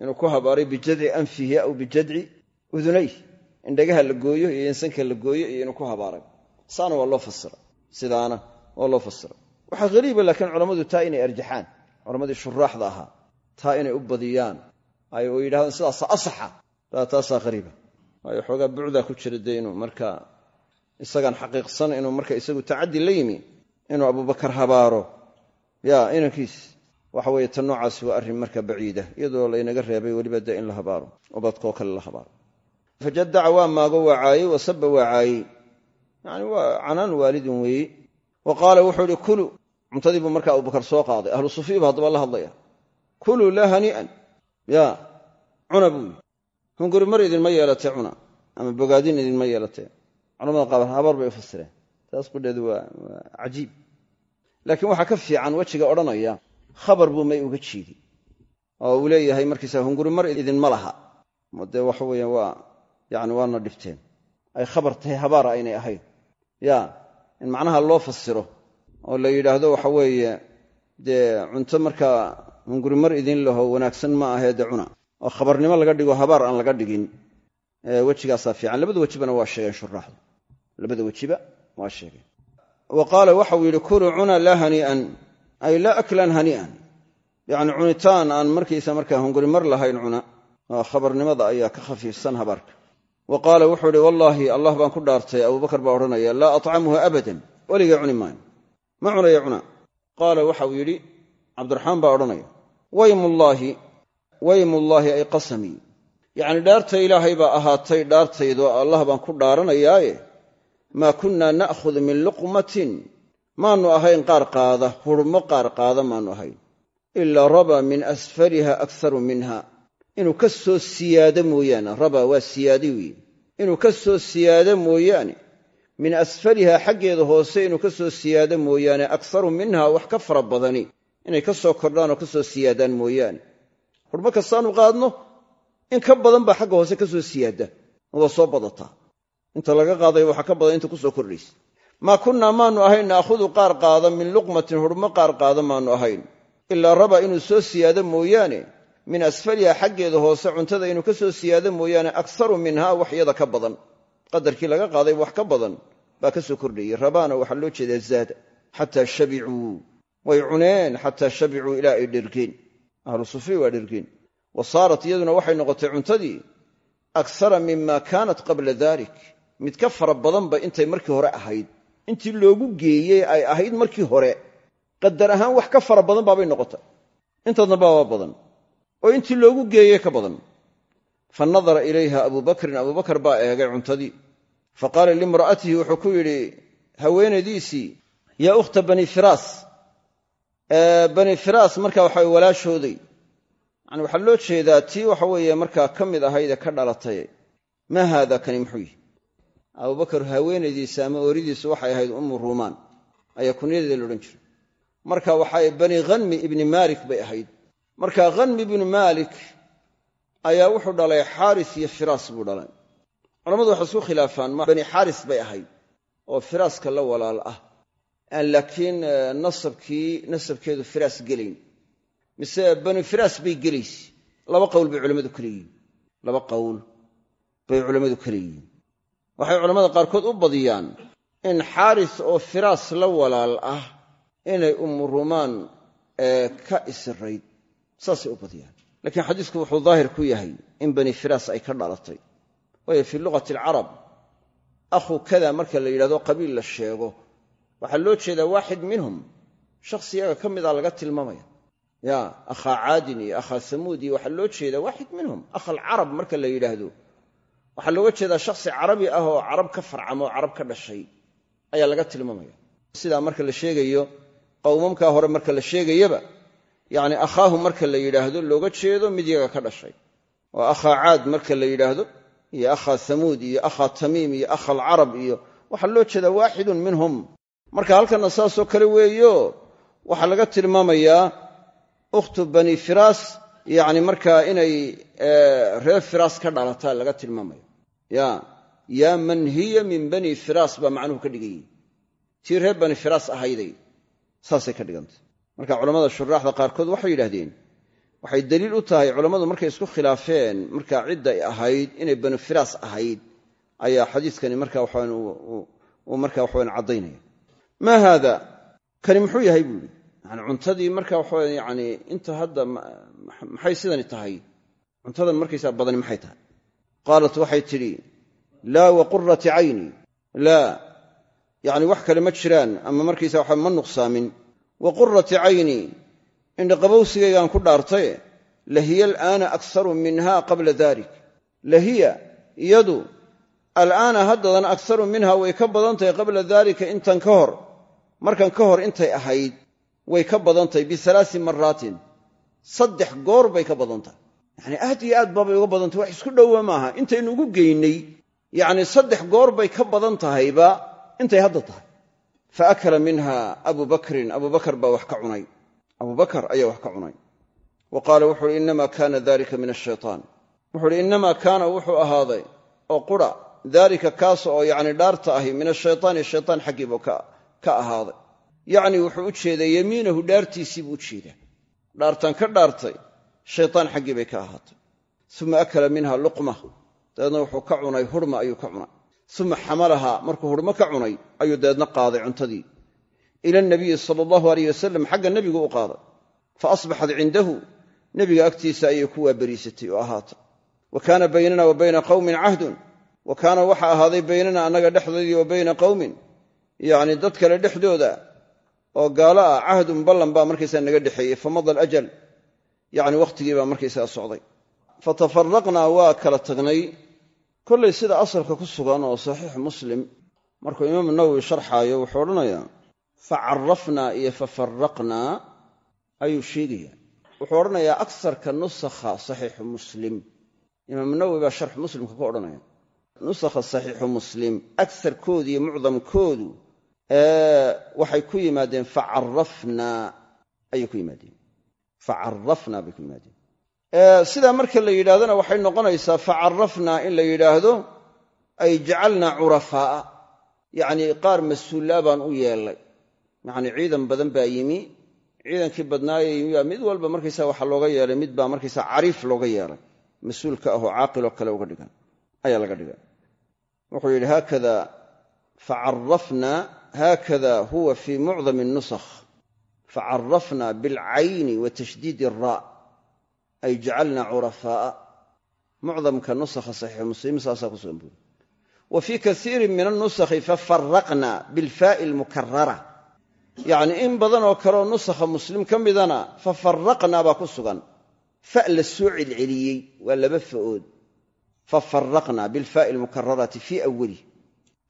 inuu ku habaaray bijadci anfihi aw bijadci udunayh in dhegaha la gooyo iyo in sanka la gooyo iyo inuu ku habaaray. Saana waa loo fasira sidaana waa loo fasira waxaa hariiba laakiin culammadu taa inay arjaxaan. Culammadii shuraaxda ahaa taa inay u badiyaan. Ay oo yidhahdaan sidaasa asaxa. Taasaa hariiba waayo xoogaa bucdaa ku jira dee inuu markaa isagaan xaqiiqsan inuu marka isagu tacaddi la yimi inuu abubakar habaaro. Ya inankiis waxa weeye tan noocaasi waa arrin marka baciida iyadoo laynaga reebay weliba dee in la habaaro oo dadkoo kale la habaaro. Fajadaca waa maago waa caayey wa sabba waa yani waa canaan waalidin weeye wa qaala wuxuu ihi kulu. Cuntadii buu marka abubakar soo qaaday. Ahlu sufiya bu haddaba la hadlaya kuluu laa hanii'an ya cuna buu yidhi. Hunguri mar idinma yeelatee cuna ama bogaadin idinma yeelatee. Culamada qaar habar bay u fasireen. Taas qudheedu waa cajiib. Laakiin waxaa ka fiican wejiga odhanaya khabar buu may uga jiidi. Oo uu leeyahay markiisa hunguri mar idinma laha. Dee waxa weeye waa yani waana dhibteen. Ay khabar tahay habaara aynay ahayn. Ya in macnaha loo fasiro oo la yidhaahdo waxa weeye dee cunto markaa hunguri mar idin laho wanaagsan ma ahee dee cuna. Oo khabarnimo laga dhigo habaar aan laga dhigin. Wejigaasaa fiican. Labada wejibana waa sheegeen shuraaxdu labada wejiba waa sheegeen wa qaala waxau yidhi kuluu cuna laa hanii'an ay laa aklan hanii'an yacni cunitaan aan markiisa markaa hunguri mar lahayn cuna. Oo khabarnimada ayaa ka khafiifsan habaarka wa qaala wuxuu ihi wallaahi allah baan ku dhaartay abubakar baa odhanaya laa atcamuhu abadan weligay cuni maayo ma cunaya cuna. Qaala waxau yidhi cabdiraxmaan baa odhanaya waymullaahi waymullaahi ay qasamii yacni dhaarta ilaahay baa ahaatay dhaartaydoo allah baan ku dhaaranayaaye maa kunnaa na'khud min luqmatin maannu ahayn qaar qaada hurmo qaar qaada maannu ahayn ilaa raba min asfaliha akharu minha inuu ka soo siyaado mooyaane raba waa siyaadi weeye inuu ka soo siyaado mooyaane min asfaliha xaggeeda hoose inuu ka soo siyaado mooyaane akharu minha wax ka fara badani. Inay ka soo kordhaan oo ka soo siyaadaan mooyaane. Hurmo kastaanu qaadno in ka badan baa xagga hoose ka soo siyaada. Waa soo badataa inta laga qaadaya waxaa ka badan inta ku soo kordhaysa. Maa kunnaa maannu ahayn naakhudu qaar qaada min luqmatin hurmo qaar qaada maannu ahayn. Ilaa raba inuu soo siyaado mooyaane min asfaliha xaggeeda hoose cuntada inuu ka soo siyaado mooyaane akharu minha wax yada ka badan. Qadarkii laga qaaday wax ka badan baa ka soo kordhayey rabaana waxaa loo jeedaa zaada xataa shabicuu. Way cuneen xataa shabicuu ilaa ay dhergeen. Ahlu sufiya waa dhergeen. Wa saarat iyaduna waxay noqotay cuntadii akhara mima kaanat qabla dalik mid ka fara badanba intay markii hore ahayd. Intii loogu geeyey ay ahayd markii hore. Qadar ahaan wax ka fara badan baabay noqotay. Inta dambaa badan oo intii loogu geeyey ka badan. Fa nadara ilayha abubakrin abubakar baa eegay cuntadii. Fa qaala limra'atihi wuxuu ku yidhi haweenaydiisii yaa ukhta bani firaas. Bani firaas marka waxa walaashooday. Yani waxaa loo jeedaa tii waxa weeye markaa ka mid ahayd ee ka dhalatay. Maa haada kani muxuu yihi abubakar haweenaydiisa ama ooridiisu waxay ahayd ummu ruumaan. Ayaa kunyadeeda laodhan jiray. Marka waxay bani khanmi ibni maalik bay ahayd marka khanmi ibnu maalik ayaa wuxuu dhalay xaaris iyo firaas buu dhalay. Culammadu waxay isku khilaafaan bani xaaris bay ahayd oo firaaska la walaal ah. Aan laakiin nasabkii nasabkeedu firaas gelayn. Mise bani firaas bay gelayse laba qowl bay culammadu ka leeyihiin laba qowl bay culammadu ka leeyihiin. Waxay culammada qaarkood u badiyaan in xaaris oo firaas la walaal ah inay ummu rumaan ka isirayd saasay u badiyaan. Lakiin xadiisku wuxuu daahir ku yahay in bani firaas ay ka dhalatay. Waayo fii luqati alcarab akhu kada marka la yidhahdo qabiil la sheego. Waxaa loo jeedaa waaxid minhum shakhsi yaga ka mida laga tilmaamaya. Ya akhaa caadin iyo akhaa samuud iyo waxaa loo jeedaa waaxid minhum akhalcarab marka la yidhaahdo. Waxaa looga jeedaa shakhsi carabi ah oo carab ka farcamo oo carab ka dhashay ayaa laga tilmaamaya. Sidaa marka la sheegayo qowmamkaa hore marka la sheegayaba yacni akhaahu marka la yidhaahdo looga jeedo mid yaga ka dhashay. Oo akhaa caad marka la yidhaahdo iyo akhaa samuud iyo akhaa tamiim iyo akha alcarab iyo waxaa loo jeedaa waaxidun minhum. Marka halkanna saasoo kale weeyo waxaa laga tilmaamayaa ukhtu bani firaas yacni markaa inay reer firaas ka dhalataa laga tilmaamaya ya yaa man hiya min bani firaas baa macnuhu ka dhigayey tii reer bani firaas ahayday saasay ka dhigantay marka culammada shuraaxda qaarkood waxay yidhahdeen waxay daliil u tahay culammadu markay isku khilaafeen markaa cidday ahayd inay bani firaas ahayd ayaa xadiiskani marka waxaan uu marka waxawan caddaynaya. Maa haada? Kani muxuu yahay? buu yidhi. Yani cuntadii marka waxa yani inta hadda maxay sidani tahay? Cuntadan markaysaa badani maxay tahay? Qaalat waxay tidhi laa wa qurati cayni. Laa. Yani wax kale ma jiraan ama markaysa waxa ma nuqsaamin wa qurati cayni indhaqabowsigaygaan ku dhaartaye lahiya alaana aksaru minha qabla dalik lahiya iyadu alaana haddadan aksaru minha way ka badan tahay qabla daalika intan ka hor markan ka hor intay ahayd way ka badan tahay bialaai maraatin saddex goor bay ka badan tahay yacni aad iyo aad baabay uga badan tahay wax isku dhowa maaha. Intaynu ugu geynay yacni saddex goor bay ka badan tahayba intay hadda tahay fa akala minha abu bakrin abu bakar baa wax ka cunay abu bakar ayaa wax ka cunay wa qaala wuxuu uhi inama kana dalika min ashaytaan wuxuu uhi innamaa kaana wuxuu ahaaday oo qura daalika kaas oo yacni dhaarta ahi min ashaytaani shaytaan xaggiibu ka ahaaday yacni wuxuu u jeedaa yemiinahu dhaartiisii buu u dhaartan ka dhaartay shaytaan xaggii bay ka ahaatay uma akala minha luqma dabeedna wuxuu ka cunay hurma ayuu ka cunay uma xamalaha markuu hurmo ka cunay ayuu dabeedna qaaday cuntadii. Ila nabiyi sala allahu aleyh wasalam xagga nebigu u qaaday. Fa asbaxat cindahu nebiga agtiisa ayay ku waaberiisatay oo ahaatay wa kaana baynana wa bayna qawmin cahdun. Wa kaana waxa ahaaday baynana annaga dhexdoodii wa bayna qawmin. Yacni dad kale dhexdooda oo gaalo ah cahdun ballan baa markaysaa naga dhexeeyey famada alajal yacni wakhtigii baa markaysaga socday. Fatafaraqnaa waa kala tagnay kollay sida asalka ku sugan oo saxiixu muslim markuu imaamu nawowi sharxaayo wuxuu odhanayaa fa carafnaa iyo fafaraqnaa ayuu sheegaya wuxuu odhanayaa aksarka nusakha saxiixu muslim. Imaamu nawowi baa sharxu muslimka ku odhanaya nusakha saxiixu muslim agsarkoodu iyo mucdamkoodu waxay ku yimaadeen facarafnaa ayay ku yimaadeen. Facarafnaa bay ku yimaadeen sidaa marka la yidhahdona waxay noqonaysaa facarafnaa in la yidhaahdo ay jacalnaa curafaa'a yacnii qaar mas'uullaa baan u yeellay. Yacnii ciidan badan baa yimi. Ciidankii baa mid walba markaysaa waxaa looga yeelay mid baa markaysaa cariif looga yeelay. Mas'uulka ahoo caaqiloo kale uga dhigan ayaa laga dhigay wuxuu yidhi haakada facarafna haakada huwa fii mucdami nusakh. Facarafna bilcayni wa tashdiid iraa ay jacalna curafaa'a. Mucdamka nusakha saxiixu muslim saasaa ku sugan buuri wa kaiirin min anusakhi fafaraqna bilfaa'i almukarara yacni in badan oo kaleoo nusakha muslim ka midana fafaraqna baa ku sugan. Fa la soo celceliyey waa laba fa'ood. Fafaraqna bilfaa'i almukararati fii awali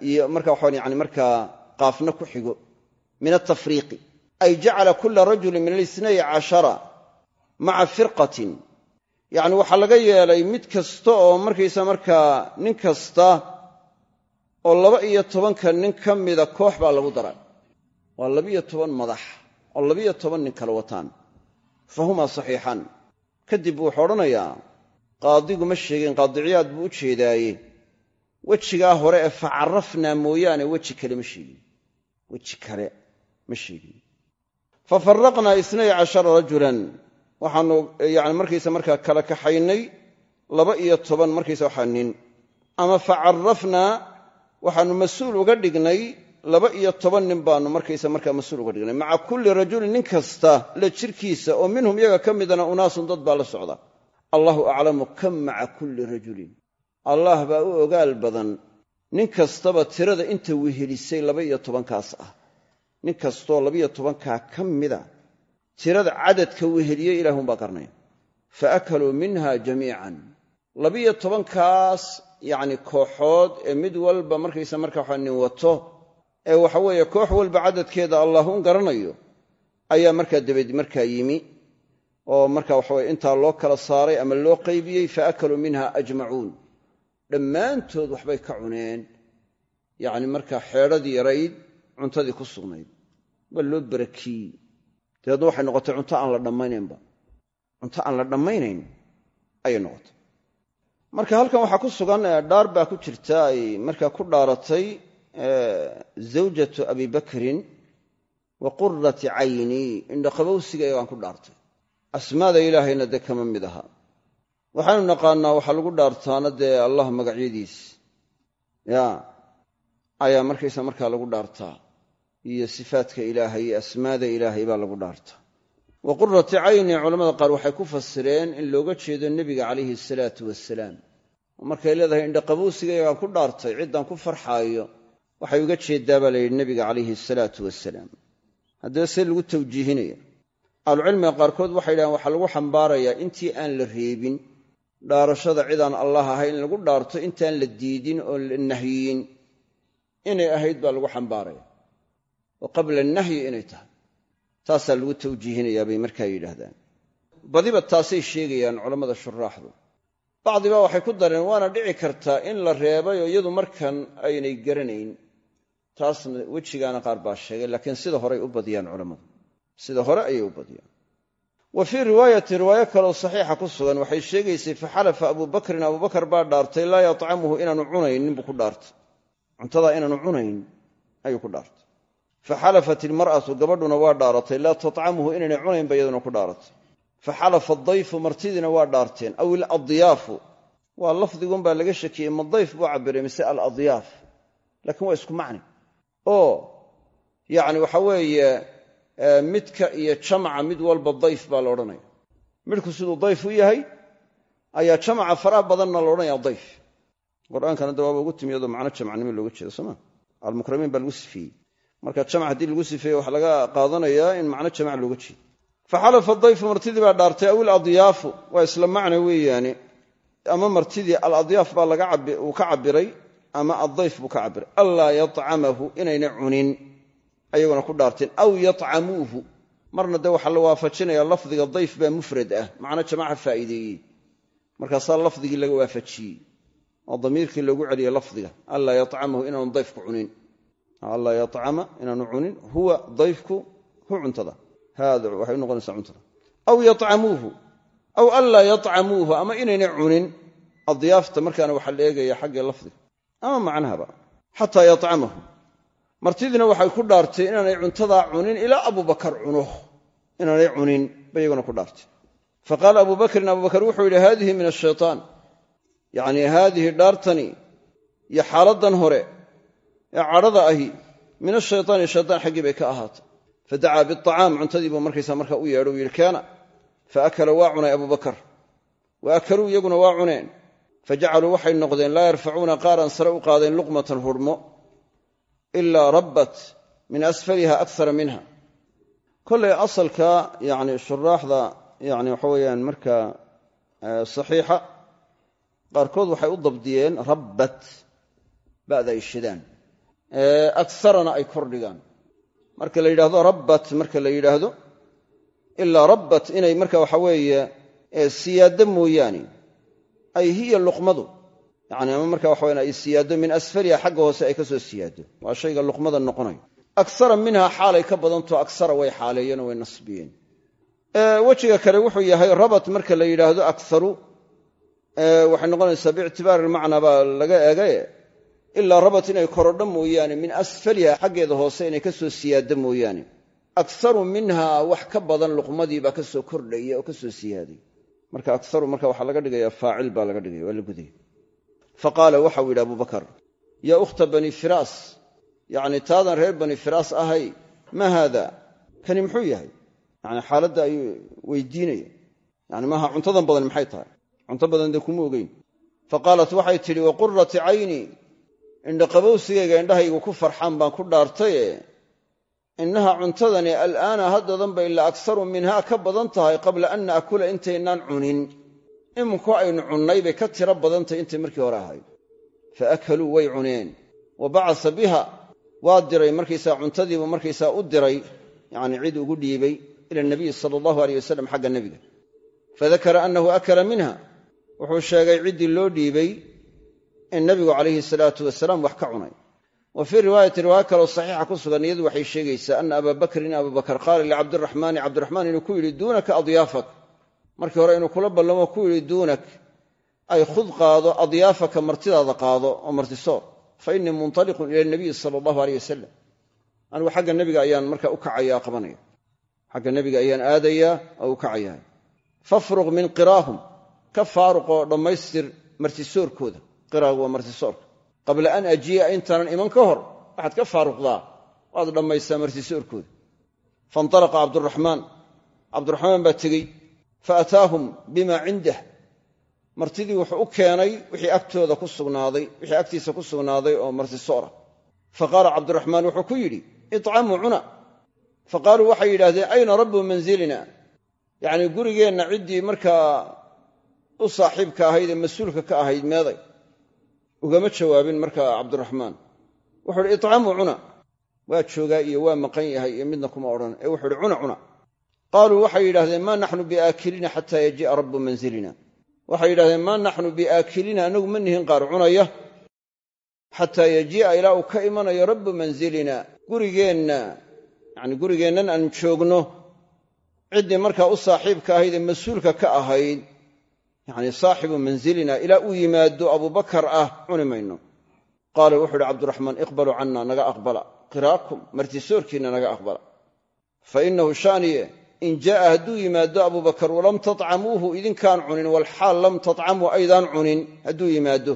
iyo marka waxaan yani markaa qaafna ku xigo. Min altafriiqi ay jacala kula rajulin min alisnay cashara maca firqatin. Yacni waxaa laga yeelay mid kasta oo markaysa markaa nin kasta oo laba iyo tobanka nin ka mida koox baa lagu daray waa labiyo toban madax oo labiyo toban nin kala wataan. Fa humaa saxiixan. Kadib buu wuxuu odhanayaa qaadigu ma sheegin qaadiciyaad buu u jeedaaye. Wejigaa hore ee fa carafnaa mooyaane weji kale ma sheegin. Weji kale ma sheegin. Fa faraqnaa isnay cashara rajulan waxaanu yani markaysa markaa kala kaxaynay laba iyo toban markaysa waxaa nin. Ama fa carafnaa waxaanu mas'uul uga dhignay laba iyo toban nin baanu markaysa markaa mas'uul uga dhignay. Maca kulli rajulin nin kasta la jirkiisa oo minhum iyaga ka midana unaasun dad baa la socda. Allahu aclamu kam maca kulli rajulin. Allah baa u ogaal badan nin kastaba tirada inta wehelisay laba iyo tobankaas ah. Nin kastoo labaiyo tobankaa ka mida tirada cadadka weheliyey ilaahunbaa qarnaya fa akaluu minha jamiican. Labiyo tobankaas yacni kooxood ee mid walba markaysa marka waxa nin wato ee waxa weeye koox walba cadadkeeda allah un garanayo ayaa markaa dabeed markaa yimi oo marka waxaweye intaa loo kala saaray ama loo qaybiyey fa akaluu minha ajmacuun. Dhammaantood waxbay ka cuneen. Yacni markaa xeedhadii yarayd cuntadii ku sugnayd. Waa loo barakiiyey dabeedna waxay noqotay cunto aan la dhammaynaynba. Cunto aan la dhammaynayn ayay noqotay. Marka halkan waxaa ku sugan dhaar baa ku jirta ay markaa ku dhaaratay zawjatu abi bakrin wa qurati caynii indhaqabowsiga iyagaan ku dhaartay. Asmaada ilaahayna dee kama mid aha. Waxaanu naqaanaa waxaa lagu dhaartaana dee allah magacyadiis. Ya ayaa markaysa markaa lagu dhaartaa iyo sifaadka ilaahay iyo asmaada ilaahay baa lagu dhaartaa wa qurati cayni culamada qaar waxay ku fasireen in looga jeedo nebiga calayhi asalaatu wasalaam markay leedahay indhaqabuusiga iyagaan ku dhaartay ciddaan ku farxaayo waxay uga jeeddaa baa layidhi nebiga calayhi asalaatu wasalaam haddaba see lagu tawjiihinaya ahlucilmiga qaarkood waxay yidhahaan waxaa lagu xambaarayaa intii aan la reebin dhaarashada cidaan allah ahayn in lagu dhaarto intaan la diidin oo la nahyiin inay ahayd baa lagu xambaaraya oo qabla nahyi inay tahay. Taasaa lagu tawjiihinayaa bay markaa yidhaahdaan. Badiba taasay sheegayaan culammada shuraaxdu. Bacdiba waxay ku dareen waana dhici kartaa in la reebay oo iyadu markan aynay garanayn. Taasna wejigaana qaar baa sheegay laakiin sida horey u badiyaan culammadu sida hore ayay u badiyaan. Wa fii riwaayati riwaayo kaleo saxiixa ku sugan waxay sheegaysay faxalafa abuu bakrin abubakar baa dhaartay laa yatcamuhu inaanu cunaynin buu ku dhaartay. Cuntadaa inaanu cunayn ayuu ku dhaartay faxalafat ilmar'atu gabadhuna waa dhaaratay laa tatcamuhu inaynay cunaynba iyaduna ku dhaaratay. Faxalafa adayfu martidiina waa dhaarteen aw iladyaafu waa lafdigunbaa laga shakiyey ma dayf buu cabiray mise aladyaaf. Laakiin waa isku macni. Oo yacni waxa weeye midka iyo jamca mid walba dayf baa la odhanaya. Midhku siduu dayf u yahay ayaa jamaca faraha badanna la odhanaya dayf. Qur'aankana de waaba ugu timi iyadoo macno jamcnimo looga jeeda sooma almukramiin baa lagu sifeeyey marka jamac haddii lagu sifeeye waxaa laga qaadanayaa in macno jamac looga jeedo. Faxalafa dayfu martidii baa dhaartay aw iladyaafu waa isla macna weeyaane. Ama martidii aladyaaf baa uu ka cabiray ama addayf buu ka cabiray anlaa yacamahu inayna cunin. Ayaguna ku dhaarteen aw yatcamuuhu. Marna dee waxaa la waafajinaya lafdiga dayf baa mufrad ah. Macno jamaca faa'iideeyey. Markaasaa lafdigii laga waafajiyey. Oo damiirkii loogu celiyey lafdiga. Anlaa yacamahu inaanu dayfku cunin anlaa yacama inaanu cunin huwa dayfku hu cuntada. Haada waxay unoqonaysaa cuntada. Aw yatcamuuhu aw anlaa yatcamuuhu ama inayna cunin adyaafta markaana waxaa la eegaya xagga lafdiga ama macnahaba xataa yacamahu martidiina waxay ku dhaartay inaanay cuntadaa cunin ilaa abubakar cuno inaanay cunin iyaguna ku dhaartay. Faqaala abu bakrin abubakar wuxuu yidhi haadihi min ashaytaan yacnii haadihi dhaartani iyo xaaladdan hore ee cadhada ahi min ashaytaani shaytaan xaggii bay ka ahaatay. Fadacaa biacaam cuntadii buu markaysaa markaa u yeedho u yidhi kaana. Faakala waa cunay abubakar wa akaluu iyaguna waa cuneen. Fajacaluu waxay noqdeen laa yarfacuuna qaaran sare u qaadeen luqmatan hurhmo ilaa rabbat min asfaliha akara minha. Kollay asalka yani shuraaxda yani waxa weeyaan markaa saxiixa qaarkood waxay u dabdiyeen rabbat ba'da ay akarana ay kordhigaan. Marka la yidhahdo rabbat marka la yidhaahdo ilaa rabbat inay marka waxa weeye siyaaddo mooyaane ay hiya luqmadu. Yani ama marka waxa ay siyaaddo min asfaliha xagga hoose ay ka soo siyaaddo waa shayga luqmada noqonayo aksara minha xaalay ka badantao aksara way xaaleeyeen oo way nasbiyeen. Wejiga kale wuxuu yahay rabat marka la yidhaahdo akaru noqonaysaa biictibaari ilmacnaa baa laga eegaye ilaa rabat inay korodho mooyaane min asfaliha xaggeeda hoose inay ka soo siyaaddo mooyaane. Akaru minha wax ka badan luqmadiibaa ka soo kordhaya oo ka soo siyaaday. Marka akaru marka waxaa laga dhigaya faacil baa laga dhigaya waa la gudaya. Fa qaala waxau yidhi abubakar ukhta bani firaas yacni taadan reer bani firaas ahay maa haada? Kani muxuu yahay? Yani xaaladda ayuu weydiinaya yani maaha cuntadan badan maxay tahay? Cunto badan dee kuma ogeyn. Fa qaalat waxay wa qurati cayni indhaqabowsigayga indhahaygu ku farxaan baan ku dhaartaye. Innaha cuntadani al'aana haddadanba ilaa aksaru minhaa ka badan tahay qabla an naakula intaynaan cunin. Iminku aynu cunnay bay ka tiro badantahy intay markii hore ahayd. Fa akaluu way cuneen. Wa bacasa biha. Waa diray markaysaa cuntadiibu markaysaa u diray. Yacni cid ugu dhiibay ila nabiyi sala allahu aleyh wasalam xagga nebiga fadakara annahu akala minha. Wuxuu sheegay ciddii loo dhiibay in nebigu calayhi salaatu wasalaam wax ka cunay. Wa fii riwaayati riwaayo kaloo saxiixa ku sugan iyadu waxay sheegaysaa ana abaa abubakar qaala licabdiraxmaani cabdiraxmaan inuu ku yidhi duunaka adyaafak markii hore inuu kula ballamo ku yidhi duunak ay khud qaado adyaafaka martidaada qaado oo martisoor fa innii muntaliqun ila nabiyi sala allahu aleyh wasalam anigu xagga nebiga ayaan marka u kacayaa qabanaya. Xagga nebiga ayaan aadayaa oo u kacayaa. Fafruq min qiraahum. Ka faaruqoo dhammaystir martisoorkooda qiraagu waa martisoorka qabla an ajii'a intaanan iman ka hor waxaad ka faaruqdaa. Waad dhammaysaa martisoorkooda faintalaqa cabduraxmaan cabdiraxmaan baa tegey fa ataahum bima cindah. Martidii wuxuu u keenay wixii agtooda ku sugnaaday wixii agtiisa ku sugnaaday oo martisoora fa qaala cabdiraxmaan wuxuu ku yidhi icamuu cuna. Fa qaaluu waxay yidhahdeen ayna rabbu manzilina? Yacnii gurigeenna ciddii markaa u saaxiibka ahayd ee mas'uulka ka ahayd meeday ugama jawaabin markaa cabdiraxmaan wuxuu uhi icamuu cuna. Waa joogaa iyo waa maqan yahay iyo midna kuma odhan. Ee wuxuu uhi cuna cuna. Qaaluu waxay yidhahdeen maa naxnu biaakilina xataa yajii'a rabbu manzilina. Waxay yidhahdeen maa naxnu biaakilina annagu ma nihin qaar cunaya. Xataa yajii'a ilaa uu ka imanayo rabbu manzilina. Gurigeenna yacni gurigeennan aan joogno ciddii markaa u saaxiibka ahayd ee mas'uulka ka ahayd yacni saaxibu manzilina ilaa uu yimaado abubakar ah cuni mayno. Qaala wuxuu uhi cabdiraxmaan iqbaluu canna naga aqbala. Qiraakum martisoorkiinna naga aqbala. Fa innahu shaaniye in jaa'a hadduu yimaado abubakar walam tatcamuuhu idinkaan cunin walxaal lam tatcamuu aydaan cunin hadduu yimaado.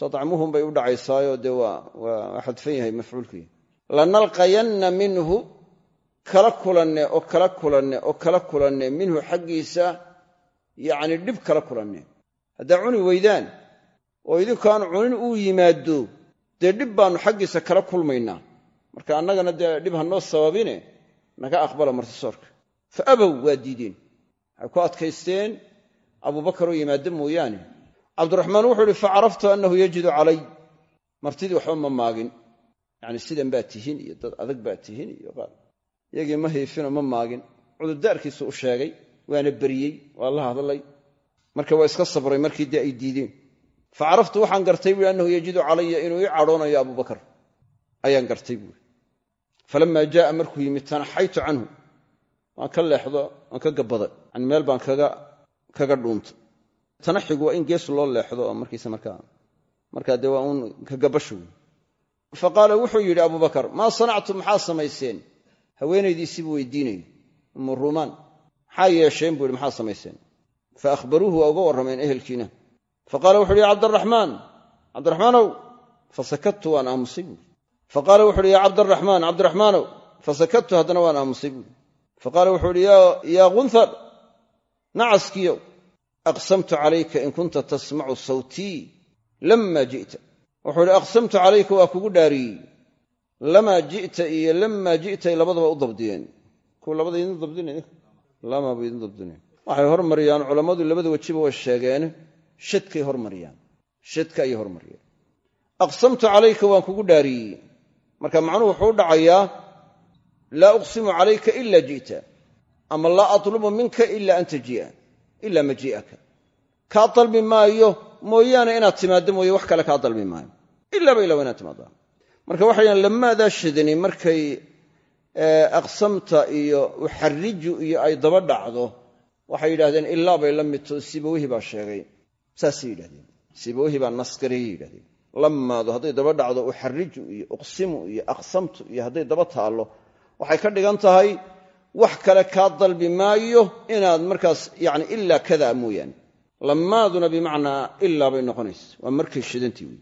Tatcamuuhum bay u dhacaysaayo dee waa xadfan yahay mafcuulkii lanalqayanna minhu kala kulanne oo kala kulanne oo kala kulanne minhu xaggiisa yacni dhib kala kulanne haddaa cuni weydaan oo idinkaan cunin uu yimaado dee dhib baannu xaggiisa kala kulmaynaa. Marka annagana dee dhib ha noo sababine naga aqbala martisoorka fa abow waa diideen. Waxay ku adkaysteen abubakar oo yimaado mooyaane. Cabdiraxmaan wuxuu ihi facaraftu annahu yajidu calay. Martidii waxba ma maagin. Yacni sidan baa tihin iyo dad adag baa tihin iyo iyagii ma hiifinoo ma maagin. Cudurdaarkiisu u sheegay waana beriyey waa la hadlay. Marka waa iska sabray markii dee ay diideen. Fa waxaan gartay buui annahu yajidu calaya inuu ii cadhoonayo abubakar ayaan gartay buui falamaa jaaa markuu yimid tanaxaytu canhu waan ka leexdo waan ka gabaday yani meel baan kaga dhuuntay. Tanaxigu waa in gees loo leexdo oo markiisa markaa markaa dee waa uun ka gabasho wey fa qaala wuxuu yidhi abubakar maa sanactum maxaa samayseen? Haweenaydiisii buu weydiinayay umu ruumaan maxaa yeesheen buu yidhi maxaa samayseen? Fa akhbaruuhu waa uga warrameen ehelkiina. Fa qaala wuxu uhi ya cabdaraxmaan cabdiraxmaanow fa sakadtu waan aamusay buui fa qaala wuxu uhi ya cabdaraxmaan cabdiraxmaanow fa sakadtu haddana waan aamusay buui fa qaala wuxuu uhi yaa gunhar nacaskiyow aqsamtu calayka in kunta tasmacu sawtii lama ji'ta. Wuxuu ihi aqsamtu calayka waa kugu dhaariyey. Lamaa ji'ta iyo lamaa ji'tay labadaba u dabdiyeen. Kuwa labada idin dabdinay lamaa idin dabdineen waxay hormariyaan culammadu labada wejiba way sheegeen shadkay hormariyaan. Shadka ayay hormariyaan aqsamtu calayka waan kugu dhaariyey. Marka macnuhu wuxuu u dhacayaa laa uqsimu calayka ila ji'ta ama laa atlubu minka ila an tajii'a ila majii'aka kaa dalbi maayo mooyaane inaad timaaddo mooye wax kale kaa dalbi maayo. Ilaaba ilaa inaad timaaddaa. Marka waxay lamaadaa shidani markay aqsamta iyo uxariju iyo ay daba dhacdo waxay yidhahdeen ilaa bay la midto. Sibaweyhi baa sheegay. Saasay yidhahdeen sibaweyhi baa naskariyay yidhahdeen lamaadu hadday daba dhacdo uxariju iyo uqsimu iyo aqsamtu iyo hadday daba taallo waxay ka dhigan tahay wax kale kaa dalbi maayo inaad markaas yani ilaa kadaa mooyaane lamaaduna bimacnaa ilaa bay noqonaysa. Waa markay shidantii wey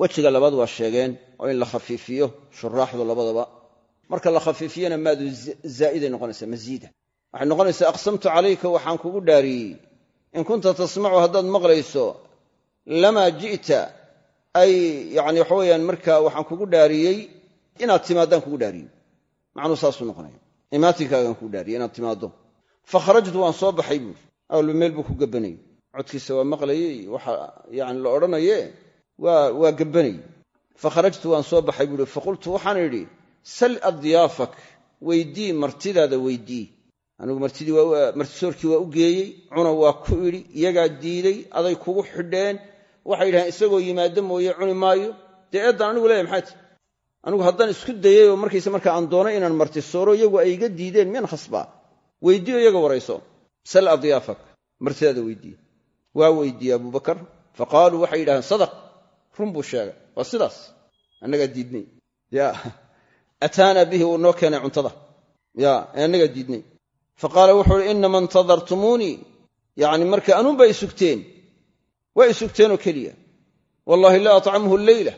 wejiga labaad waa sheegeen oo in la khafiifiyo shuraaxdu labadaba marka la khafiifiyana maadu zaa'iday noqonaysaa masiida waxay noqonaysaa aqsamtu calayka waxaan kugu dhaariyey in kunta tasmacu haddaad maqlayso lamaa ji'ta. Ay yani waxa weyaan marka waxaan kugu dhaariyey inaad timaadaan kugu dhaariyey macnuu saasuu noqonaya. Imaatinkaagaan kugu dhaariyey inaad timaaddo. Fa waan soo baxay buuri awalba meel buu ku gabanayey codkiisa waa maqlayey waxa yani la odhanaye waa gabbanayey. Fa waan soo baxay buuhi faqultu waxaan idhi sal adyaafak weydii martidaada weydii. Anigu martisoorkii waa u geeyey cuna waa ku idhi iyagaa diiday aday kugu xidheen. Waxay yidhahdeen isagoo yimaado mooye cuni maayo. Dee eeddaan anigu leeyahy maxay tahy anigu haddaan isku dayay oo markayse markaa aan doonay inaan martisooro iyagu ay iga diideen miyaan khasbaa? Weydiiyo iyaga warayso. Sal adyaafak martidaada weydii. Waa weydiiyey abubakar fa qaaluu waxay yidhahdeen sadaq. Run buu sheegay. Waa sidaas. Annagaa diidnay. Ya ataana bihi wuu noo keenay cuntada ya ee diidnay fa qaala wuxuu uhi inama intadartumuunii yacni marka anuunba i sugteen waa i sugteenoo keliya wallahi laa atcamhu leyla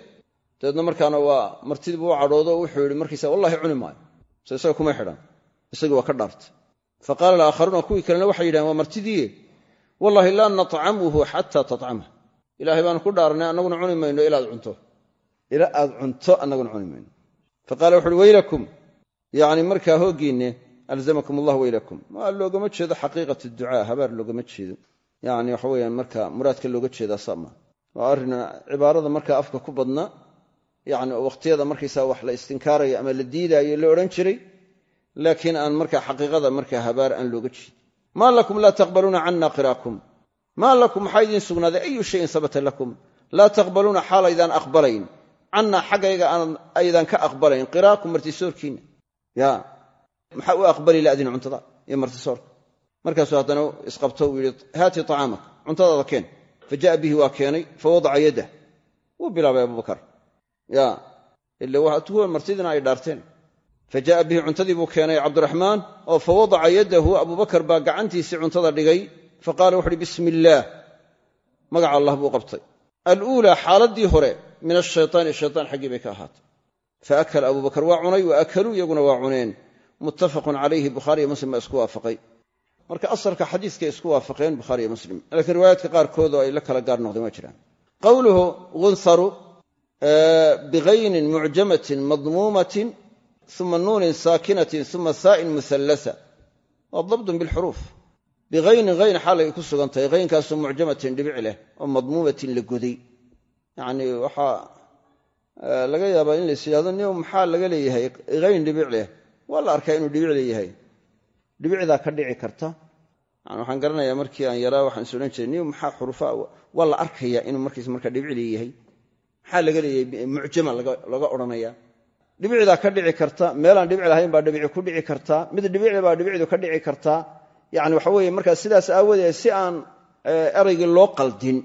dabeedna markaana waa martidii buu u cadhoodo oo wuxuu yidhi markiisa wallahi cuni maayo se isaga kuma xidhan isagii waa ka dhaartay fa qaala alaakharuuna kuwii kalena waxay yidhahen waa martidiiye wallahi laa natcamuhu xataa tatcamah ilaahay baanu ku dhaarnay annaguna cuni mayno ilaad cunto ila aad cunto annaguna cuni mayno fa qaala wuxu uhi weylakum yacni markaa hooggiinne alzamakum allah weylakum waa loogama jeedo xaqiiqat ducaa habaar loogama jeedo yani waxa weyaan marka muraadka looga jeedaa sama waa arrin cibaarada markaa afka ku badna yani wakhtiyada markaysaa wax la istinkaarayo ama la diidaayo la odhan jiray laakiin aan markaa xaqiiqada markaa habaar aan looga jeedin maa lakum laa taqbaluuna cana qiraakum maa lakum maxaa idiin sugnaaday ayu shayin sabata lakum laa taqbaluuna xaal aydaan aqbalayn cannaa xaggayga aydaan ka aqbalayn qiraakum martisoorkiinna ya maxaa u aqbali laadin cuntada iyo martisoorka markaasuu haddana isqabto uu yidhi haati acaamak cuntadaada keen. Fa ja'a bihi waa keenay fa wadaca yaddah wuu bilaabay abubakar ya ila watuwa martidina ay dhaarteen. Fa ja'a bihi cuntadii buu keenay cabdiraxmaan oo fa wadaca yaddahu abubakar baa gacantiisii cuntada dhigay. Fa qaala wuxu uhi bismi illaah magaca allah buu qabtay. Aluulaa xaaladdii hore min ashaytaani shaytaan xaggii bay ka ahaatay fa akala abubakar waa cunay wa akaluu iyaguna waa cuneen. Muttafaqun calayhi bukhaariyo muslim baa isku waafaqay. Marka asalka xadiiskay isku waafaqeen bukhaariyo muslim. Laakiin riwaayaadka qaarkood oo ay la kala gaar noqdeen waa jiraan. Qowluhu gunharu bigaynin mucjamatin madmuumatin uma nuunin saakinatin uma saa'in muhallasa waa dabdun bilxuruuf bigaynin hayn xaalay ku sugan oo madmuumatin la yacni waxaa laga yaabaa in lais yidhahdo nim maxaa laga leeyahay? Hayn dhibic leh. Waa la arkaa inuu dhibic leeyahay. Dhibicdaa ka dhici karta. Yani waxaan garanayaa markii aan yaraa waxaan is jiray nim maxaa xurufa? Waa la arkaya inuu markiis marka dhibic leeyahay? Maxaa laga leeyahay? Mucjama laga odhanaya dhibicdaa ka dhici karta meelaan dhibic lahayn baa dhibici ku dhici kartaa mid dhibici baa dhibicdu ka dhici kartaa yani waxa weye markaa sidaas aawadeed si aan eraygii loo qaldin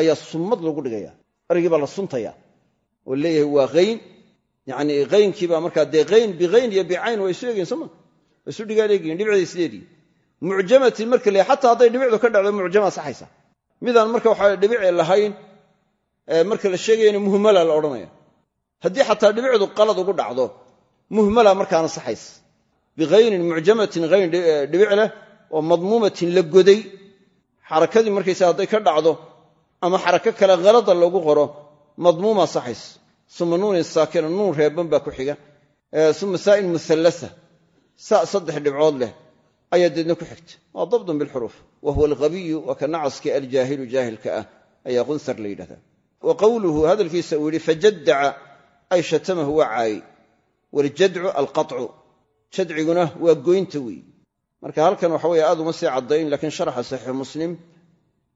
ayaa summad lagu dhigaya. Eraygii baa la suntaya oo leeyahay waa hayn yani haynkiibaa markaa dee hayn bihayn iyo bicayn waa isu eegeen soma waa isu dhigaan eegiin dhibicday isleediin mucjamatin marka le xataa hadday dhibicdu ka dhacdo mucjama saxaysa. Midaan marka waxa dhibici lahayn marka la sheegayana muhmala la odhanaya. Haddii xataa dhibicdu qalad ugu dhacdo muhmala markaana saxaysa bihaynin mucjamatin hayn dhibic leh oo madmuumatin la goday. Xarakadii markaysa hadday ka dhacdo ama xarako kale halada loogu qoro madmuuma saxays uma nuunin saakina nuun reeban baa ku xiga. Uma saa'in muhallasa sa saddex dhibcood leh ayaa deedna ku xigta. Waa dabdun bilxuruuf wa huwa nacaskii aljaahilu jaahilka ah ayaa qunsar la yidhahdaa wa qowluhu hadalkiisa uu yidhi fajadaca ay shatamahu waa caayey waljadcu alqaطcu jadciguna waa goynta weeye marka halkan waxa weye aad uma sii caddayn laakiin sharaxa saxiix muslim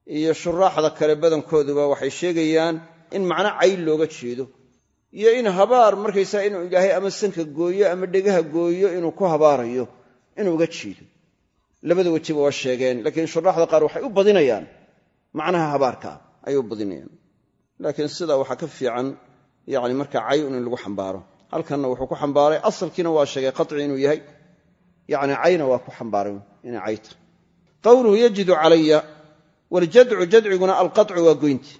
iyo shuraaxda kale badankooduba waxay sheegayaan in macno cayn looga jeedo iyo in habaar markaysaa inuu ilaahay ama sanka gooyo ama dhegaha gooyo inuu ku habaarayo inuu uga jeedo. Labada wejiba waa sheegeen laakiin shuraaxda qaar waxay u badinayaan macnaha habaarkaa ayay badinayaan. Laakiin sidaa waxaa ka fiican yani marka cayn in lagu xambaaro. Halkanna wuxuu ku xambaaray asalkiina waa sheegay qaci inuu yahay yani cayna waa ku xambaaray inay cay tahay yajidu calaya waljadcu jadciguna alqacu waa goynti.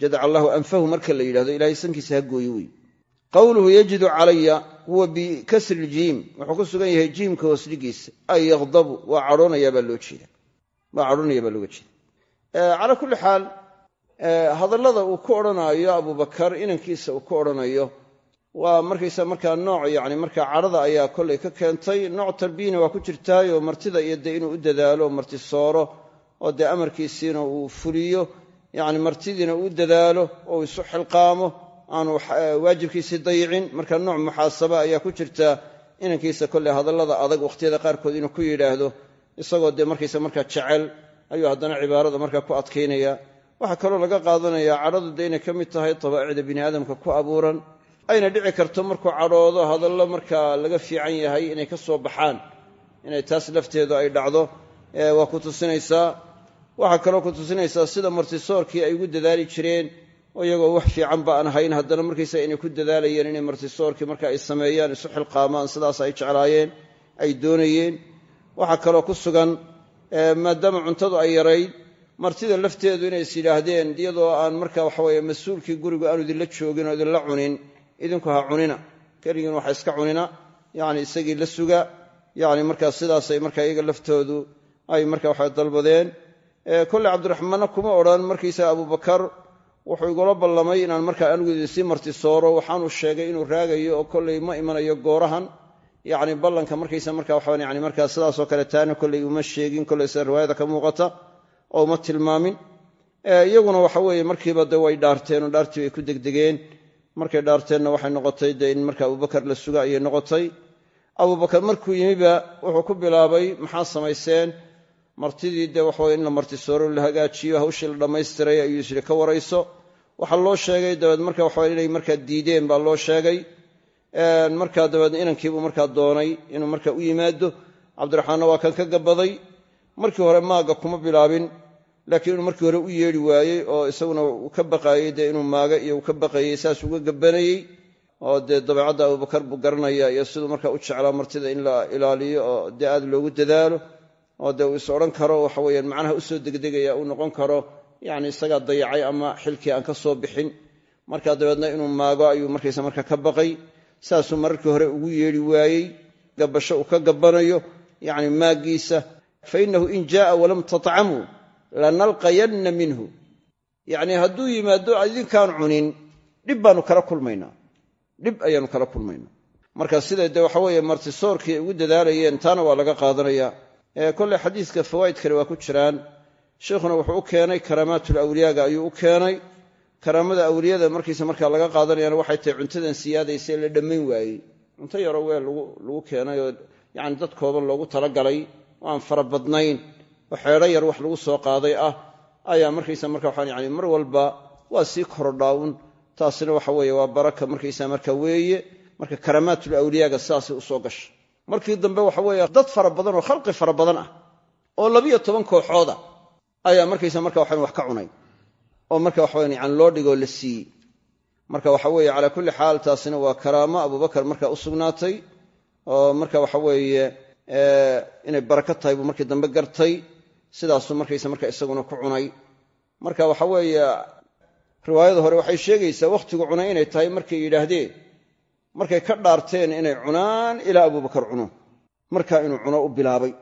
Jadac allahu anfahu marka la yidhahdo ilahay sankiisa ha gooyo wey qowluhu yajidu calaya huwa bikasri ljiim wuxuu ku sugan yahay jiimka hoosdhigiisa ay yaqdabu waa cadhoonayaabaa loo jeeda waa cadhoonaya baa looga jeeda calaa kulli xaal hadallada uu ku odhanaayo abubakar inankiisa uu ku odhanayo waa markaysa markaa nooc yani markaa cadhada ayaa kollay ka keentay. Nooc tarbiyina waa ku jirtaayoo martida iyo dee inuu u dadaalo marti sooro oo dee amarkiisiina uu fuliyo yani martidiina uu dadaalo oo isu xilqaamo aanu waajibkiisii dayicin marka nooc muxaasaba ayaa ku jirta inankiisa kolley hadallada adag wakhtiyada qaarkood inuu ku yidhaahdo isagoo dee markaysa markaa jecel ayuu haddana cibaarada markaa ku adkaynaya. Waxaa kaloo laga qaadanayaa cadhadu dee inay ka mid tahay dabaa'icda bini aadamka ku abuuran ayna dhici karto markuu cadhoodo hadallo markaa laga fiican yahay inay ka soo baxaan inay taas lafteedu ay dhacdo. Waa ku tusinaysaa waxaa kaloo ku tusinaysaa sida martisoorkii ay ugu dadaali jireen oo iyagoo wax fiicanba aan ahayn. Haddana markaysa inay ku dadaalayeen inay martisoorkii marka ay sameeyaan isu xilqaamaan sidaas ay jeclaayeen ay doonayeen. Waxaa kaloo ku sugan maadaama cuntadu ay yarayd martida lafteedu inay is yidhaahdeen iyadoo aan marka waxaweye mas'uulkii gurigu aanu idinla joogin oo idinla cunin idinku ha cunina. Keligiin waxa iska cunina yani isagii la suga yani markaa sidaasay marka iyaga laftoodu ay marka waxa dalbadeen kolley cabdiraxmaanna kuma odhan markiisa abubakar wuxuu igula ballamay inaan markaa anigu idinsii martisooro waxaanu sheegay inuu raagayo oo kolley ma imanayo goorahan. Yani ballanka markaysa marka waxaan yani markaa sidaasoo kale taana kolley uma sheegin kolley riwaayada ka muuqata oo uma tilmaamin. Iyaguna waxa weeye markiiba de way dhaarteen oo dhaartii bay ku degdegeen. Markay dhaarteenna waxay noqotay dee in marka abubakar la suga noqotay. Abubakar markuu yimiba wuxuu ku bilaabay maxaa samayseen martidii dee waxaweye in la martisooro la hagaajiyo hawshii la dhammaystiray ayuu isyihi ka warayso. Waxaa loo sheegay dabeed marka waxawe inay markaa diideen baa loo sheegay. Markaa dabeedna inankiibuu markaa doonay inuu marka u yimaado. Cabdiraxmaanna waa kan ka gabaday markii hore maaga kuma bilaabin laakiin inuu markii hore u yeedhi waayey oo isaguna ka baqaayey dee inuu maaga iyo uu ka baqayey saas uga gabanayey oo dee dabeecadda abubakar buu garanaya iyo siduu marka u jeclaa martida in la ilaaliyo oo dee aad loogu dadaalo oo dee uu is odhan karo waxa weyaan macnaha u soo degdegaya uu noqon karo yani isagaa dayacay ama xilkii aan ka soo bixin. Markaa dabeedna inuu maago ayuu markaysa marka ka baqay. Saasuu mararkii hore ugu yeedhi waayey. Gabasho uu ka gabanayo yani maaggiisa. Fainahu in jaaa walam tatcamuu lanalqayanna minhu. Yacni hadduu yimaado idinkaan cunin dhib baanu kala kulmaynaa. Dhib ayaanu kala kulmaynaa. Marka siday dee waxa weeye martisoorkii ugu dadaalayeen taana waa laga qaadanaya kolley xadiiska fawaa'id kale waa ku jiraan. Sheikhuna wuxuu u keenay karaamaatul awliyaaga ayuu u keenay. Karaamada awliyada markiisa markaa laga qaadanayana waxay tahay cuntadan siyaadaysa la dhammayn waayey. Cunto yaroo weel lagu keenay oo yani dad kooban loogu talagalay oo aan fara badnayn oo xeedho yar wax lagu soo qaaday ah ayaa markaysa marka waxaan yani mar walba waa sii korodhaawun taasina waxa weeye waa baraka markaysa marka weeye. Marka karaamaatul awliyaaga sidaasay u soo gasha markii dambe waxa weeye dad fara badan oo khalqi fara badan ah oo labiyo toban kooxooda ayaa markaysa marka waxaan wax ka cunay. Oo marka waxawan yani loo dhigoo la siiyey. Marka waxa weeye calaa kulli xaal taasina waa karaamo abubakar marka u sugnaatay oo marka waxa weeye inay baraka tahay buu markii dambe gartay. Sidaasuu markaysa marka isaguna ku cunay. Marka waxa weeye riwaayada hore waxay sheegaysaa wakhtigu cunay inay tahay markay yidhaahdeen markay ka dhaarteen inay cunaan ilaa abubakar cuno markaa inuu cuno u bilaabay.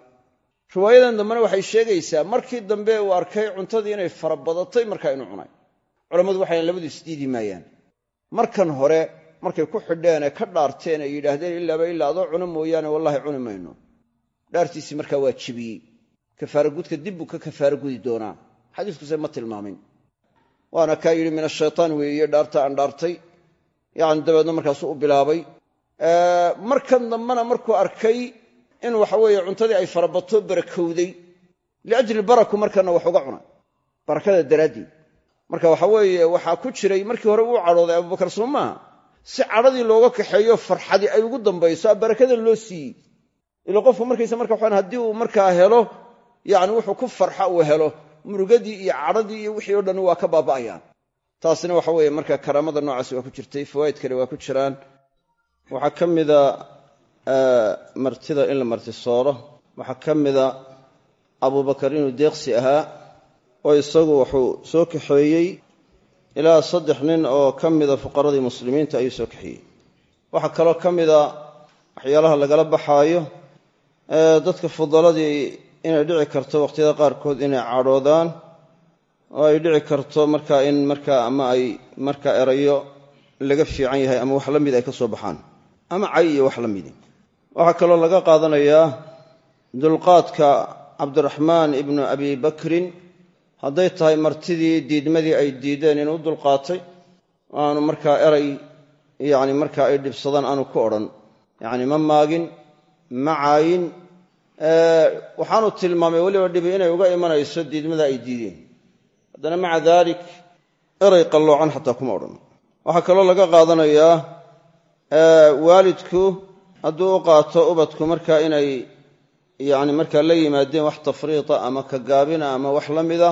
Riwaayadan dambena waxay sheegaysaa markii dambe uu arkay cuntadii inay fara badatay markaa inuu cunay. Culammadu waxay labadu isdiidi maayaan. Markan hore markay ku xidheen ee ka dhaarteen ay yidhaahdeen ilaaba ilaa adoo cuno mooyaane wallahi cuni mayno. Dhaartiisii markaa waa jibiyey. Kafaaragudka dib buu ka kafaara gudi doonaa xadiiskuse ma tilmaamin. Waana kaa yidhi min ashaytaan weeye dhaarta aan dhaartay yani dabeedna markaasuu u bilaabay. Markan dambena markuu arkay in waxa weeye cuntadii ay farabato barakowday. Liajli baraku markana wax uga cunay barakada daraaddeed. Marka waxa weeye waxaa ku jiray markii hore uu cadhooday abubakar soo si cadhadii looga kaxeeyo farxadii ay ugu dambayso barakada loo siiyey. Ila qofku markaysa marka waxaan haddii uu markaa helo yacni wuxuu ku farxa uu helo. Murugadii iyo cadhadii iyo wixii o dhan waa ka baaba'ayaan taasina waxa weeye marka karaamada noocaasi waa ku jirtay fawaa'id kale waa ku jiraan. Waxaa ka mida martida in la martisooro waxaa ka mida abubakar inuu deeqsi ahaa oo isagu wuxuu soo kaxeeyey ilaa saddex nin oo ka mida fuqaradii muslimiinta ayuu soo kaxeeyey. Waxaa kaloo ka mida waxyaalaha lagala baxaayo dadka fudaladii inay dhici karto waqhtiyada qaarkood inay cadhoodaan oo ay dhici karto markaa in markaa ama ay markaa erayo laga fiican yahay ama wax la mid ay ka soo baxaan. Ama cay iyo wax la midi waxaa kaloo laga qaadanayaa dulqaadka cabdiraxmaan ibnu abi bakrin. Hadday tahay martidii diidmadii ay diideen inuu dulqaatay aanu markaa eray yacni markaa ay dhibsadaan aanu ku odhan. Yacni ma maagin ma caayin. Waxaanu tilmaamay weliba dhibi inay uga imanayso diidmada ay diideen haddana maca daalik eray qalloocan xataa kuma odhan. Waxaa kaloo laga qaadanayaa waalidku hadduu u qaato ubadku markaa inay yacni markaa la yimaadeen wax tafriita ama ka gaabina ama wax la mida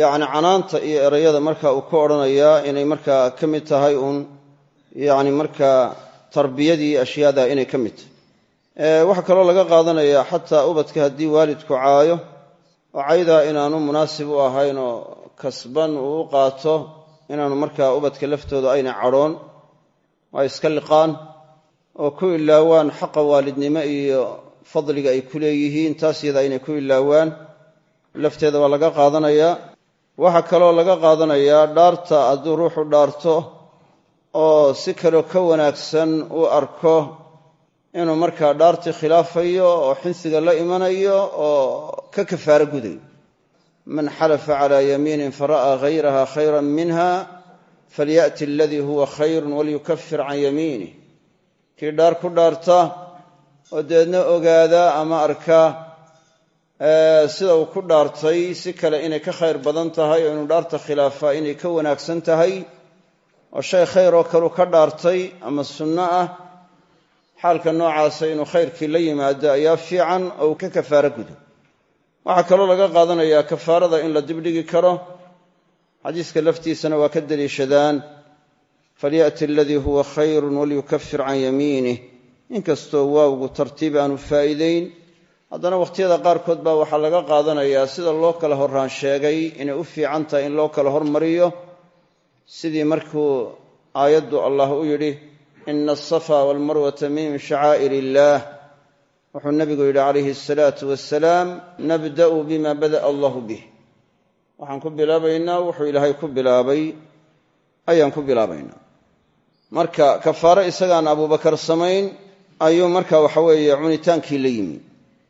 yacni canaanta iyo erayada marka uu ka odhanayaa inay markaa ka mid tahay uun yacni markaa tarbiyadii ashyaada inay ka mid tahay. Waxaa kaloo laga qaadanayaa xataa ubadka haddii waalidku caayo oo caydaa inaanu munaasib u ahayn oo kasban uu qaato inaanu markaa ubadka laftooda ayna cadhoon oo iska liqaan oo ku ilaawaan xaqa waalidnimo iyo fadliga ay ku leeyihiin taas yadaa inay ku ilaawaan. Lafteeda waa laga qaadanayaa waxaa kaloo laga qaadanayaa dhaarta hadduu ruuxu dhaarto oo si kaloo ka wanaagsan u arko inuu markaa dhaartii khilaafayo oo xinsiga la imanayo oo ka kafaaro gudayo man xalafa calaa yamiinin fara'aa hayraha khayran minha falya'ti aladii huwa khayrun walyukafir can yamiinih kii dhaar ku dhaarta oo deedna ogaada ama arkaa sida uu ku dhaartay si kale inay ka khayr badan tahay oo inuu dhaarta khilaafaa inay ka wanaagsan tahay. Oo shay khayr oo kaleu ka dhaartay ama sunno ah xaalka noocaasa inuu khayrkii la yimaado ayaa fiican oo ka kafaaro gudo. Waxaa kaloo laga qaadanayaa kafaarada in la dibdhigi karo. Xadiiska laftiisana waa ka deliishadaan falya'ti aladii huwa khayrun walyukafir can yamiinih inkastoo waawgu tartiib aanu faa'iideyn haddana wakhtiyada qaarkood baa waxaa laga qaadanayaa sida loo kala horraan sheegay inay u fiican tahay in loo kala hormariyo. Sidii markuu aayaddu allah u yidhi ina alsafa walmarwata min shacaa'ir illaah wuxuu nabigu yidhi calayhi asalaatu wasalaam nabda'u bima bada'a allahu bih waxaan ku bilaabaynaa wuxuu ilaahay ku bilaabay ayaan ku bilaabaynaa marka kafaaro isagaan abubakar samayn ayuu marka waxa weeye cunitaankii la yimi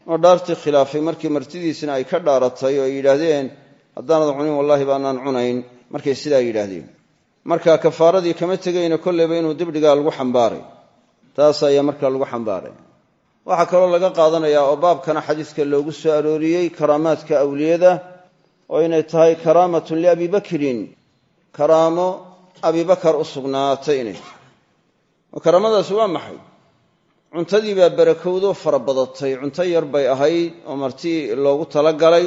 oo dhaartii khilaafay markii martidiisina ay ka dhaaratay oo ay yidhaahdeen haddaanad cunin wallahi baanaan cunayn markay sidaa yidhaahdeen marka kafaaradii kama tegayna kolleyba inuu dibdhigaa lagu xambaaray. Taas ayaa markaa lagu xambaaray. Waxaa kaloo laga qaadanayaa oo baabkana xadiiska loogu soo arooriyey karaamaadka awliyada oo inay tahay karaamatun liabi bakrin. Karaamo abibakar u sugnaatay inay tahay. Oo karaamadaasi waa maxay? Cuntadii baa barakowdo fara badatay cunto yar bay ahayd oo marti loogu talagalay.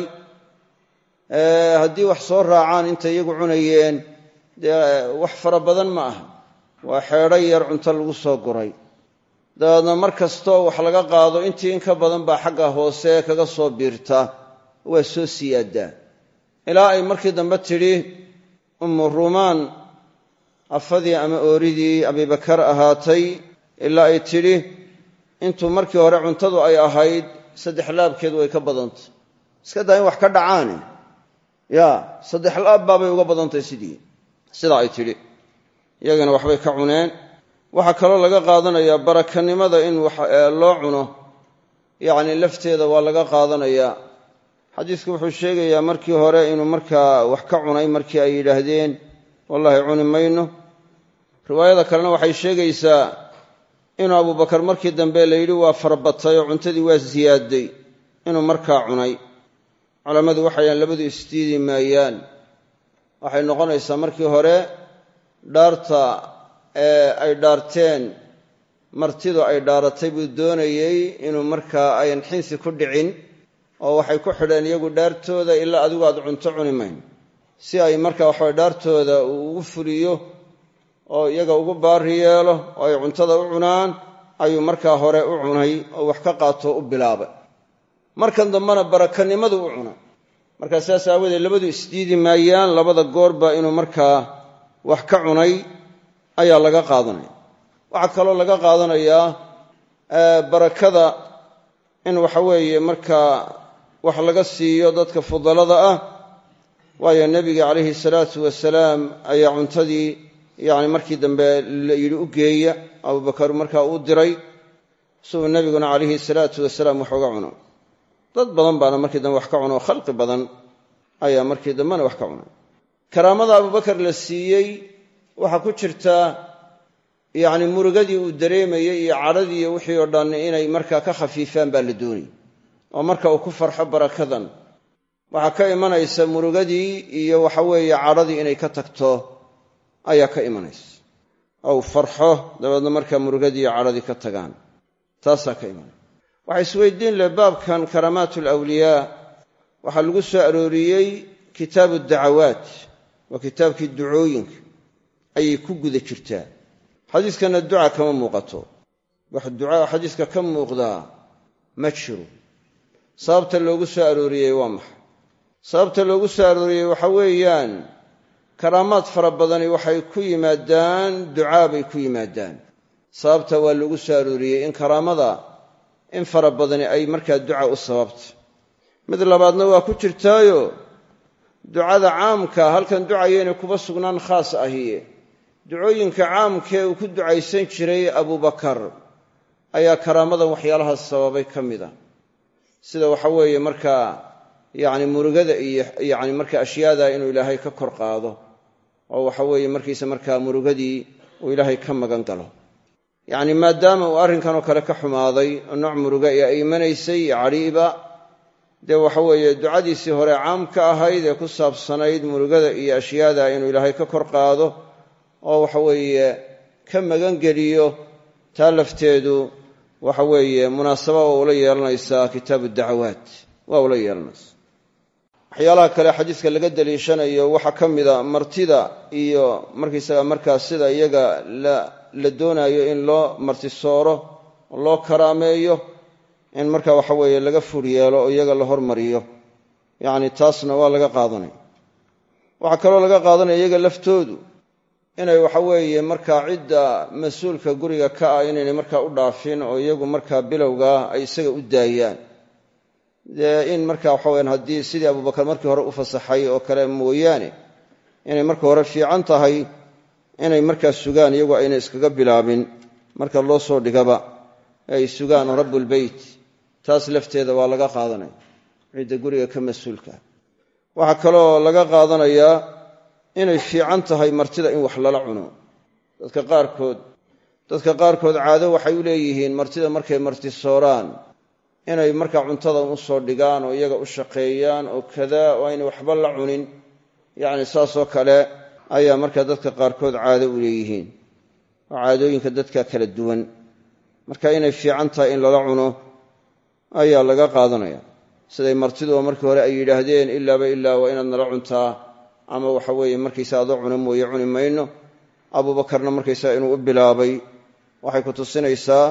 Haddii wax soo raacaan intay iyagu cunayeen dee wax fara badan ma aha. Waa xeedho yar cunto lagu soo guray. Dabeedna mar kastoo wax laga qaado intii in ka badan baa xagga hoose kaga soo biirta. Waa soo siyaadaa ilaa ay markii dambe tidhi ummu ruumaan afadii ama ooridii abibakar ahaatay. Ilaa ay tidhi intuu markii hore cuntadu ay ahayd saddex laabkeed way ka badantay iska daa in wax ka dhacaane ya saddex laab baabay uga badantay sidii sidaa ay tidhi. Iyagana waxbay ka cuneen. Waxaa kaloo laga qaadanayaa barakanimada in loo cuno. Yacni lafteeda waa laga qaadanayaa xadiisku wuxuu sheegayaa markii hore inuu markaa wax ka cunay markii ay yidhaahdeen wallahi cuni mayno. Riwaayada kalena waxay sheegaysaa inuu abubakar markii dambe la yidhi waa farabatay oo cuntadii waa siyaaday inuu markaa cunay. Culammadu waxay labadu isdiidi maayaan waxay noqonaysaa markii hore dhaarta ee ay dhaarteen martidu ay dhaaratay buu doonayey inuu markaa ayan xinsi ku dhicin oo waxay ku xidheen iyagu dhaartooda ilaa adigu aad cunto cuni mayn. Si ay marka waxabay dhaartooda uu ugu fuliyo oo iyaga ugu baari yeelo oo ay cuntada u cunaan ayuu markaa hore u cunay oo wax ka qaatoo u bilaabay. Markan dambena barakanimadu u cunay markaa sidaas aawadeed labadu isdiidi maayaan labada goorba inuu markaa wax ka cunay ayaa laga qaadanaya. Waxaa kaloo laga qaadanayaa barakada in waxa weeye markaa wax laga siiyo dadka fudalada ah waayo nebiga calayhi salaatu wasalaam ayaa cuntadii yani markii dambe la yidhi u geeya abubakar markaa uu diray siuu nebiguna calayhi salaatu wasalaam wax uga cuno dad badan baana markii dambe wax ka cuno khalqi badan ayaa markii dambena wax ka cunay. Karaamada abubakar la siiyey waxaa ku jirta yacni murugadii uu dareemayey iyo cadhadii wixii oo dhan inay markaa ka khafiifaan baa la doonay. Oo marka uu ku farxo barakadan. Waxaa ka imanaysa murugadii iyo waxaweeye cadhadii inay ka tagto ayaa ka imanaysa. Ou farxo dabeedna markaa murugadii iyo cadhadii ka tagaan. Taasaa ka imanaysa waxaa isweydiin leh baabkan karaamaat alawliyaa waxaa lagu soo arooriyey kitaabu dacawaat waa kitaabkii ducooyinka. Ayay ku guda jirtaa. Xadiiskana duca kama muuqato. Wax ducaa xadiiska ka muuqdaa ma jiro. Sababta loogu soo arooriyey waa maxay? Sababta loogu soo arooriyey waxa weeyaan karaamaad fara badani waxay ku yimaadaan ducaa bay ku yimaadaan. Sababta waa loogu soo arooriyey in karaamada in fara badani ay markaa duca u sababta mid labaadna waa ku jirtaayo ducada caamka halkan ducayayna kuba sugnaan khaas ahiye. Ducooyinka caamkee uu ku ducaysan jiray abubakar ayaa karaamadan waxyaalahaas sababay ka mid a sida waxa weeye markaa yacni murugada iyo yacni marka ashyaada inuu ilaahay ka kor qaado oo waxa weeye markiisa markaa murugadii uu ilaahay ka magan galo yacni maadaama uu arrinkanoo kale ka xumaaday oo nooc muruga ee ay imanaysay iyo cadhiiba waxa weeye ducadiisii hore caamka ahayd ee ku saabsanayd murugada iyo ashyaada inuu ilaahay ka kor qaado oo waxa weeye ka magangeliyo taa lafteedu waxa weeye munaasaba waa ula yeelanaysaa kitaabu dacawaat waa ula yeelanaysaa. Waxyaalaha kale xadiiska laga daliishanayo waxaa ka martida iyo markaysaga markaa sida iyaga la doonayo in loo martisooro loo karaameeyo in marka waxa weeye laga fur yeelo oo iyaga la hormariyo. Yacni taasna waa laga qaadanaya waxaa kaloo laga qaadanaya iyaga laftoodu inay waxa weeye markaa cidda mas'uulka guriga ka ah inaynay markaa u dhaafin oo iyagu markaa bilowgaa ay isaga u daayaan. In marka waxa weyaan haddii sidii abubakar markii hore u fasaxay oo kale mooyaane inay marka hore fiican tahay inay markaa sugaan iyagu ayna iskaga bilaabin. Marka loo soo dhigaba ay sugaan rabbulbeyt taas lafteeda waa laga qaadanaya cidda guriga ka mas'uulka. Waxaa kaloo laga qaadanayaa inay fiican tahay martida in wax lala cuno. Dadka qaarkood dadka qaarkood caado waxay u leeyihiin martida markay marti sooraan. Inay markaa cuntada u soo dhigaan oo iyaga u shaqeeyaan oo kadaa oo aynay waxba la cunin. Yacni saasoo kale ayaa markaa dadka qaarkood caado u leeyihiin oo caadooyinka dadka kala duwan. Marka inay fiican tahay in lala cuno ayaa laga qaadanaya. Siday martiduba markii hore ay yidhaahdeen ilaaba ilaa waa inaad nala cuntaa. Ama waxa weeye markaysa adoo cuna mooye cuni mayno. Abuubakarna markaysaa inuu u bilaabay. Waxay ku tusinaysaa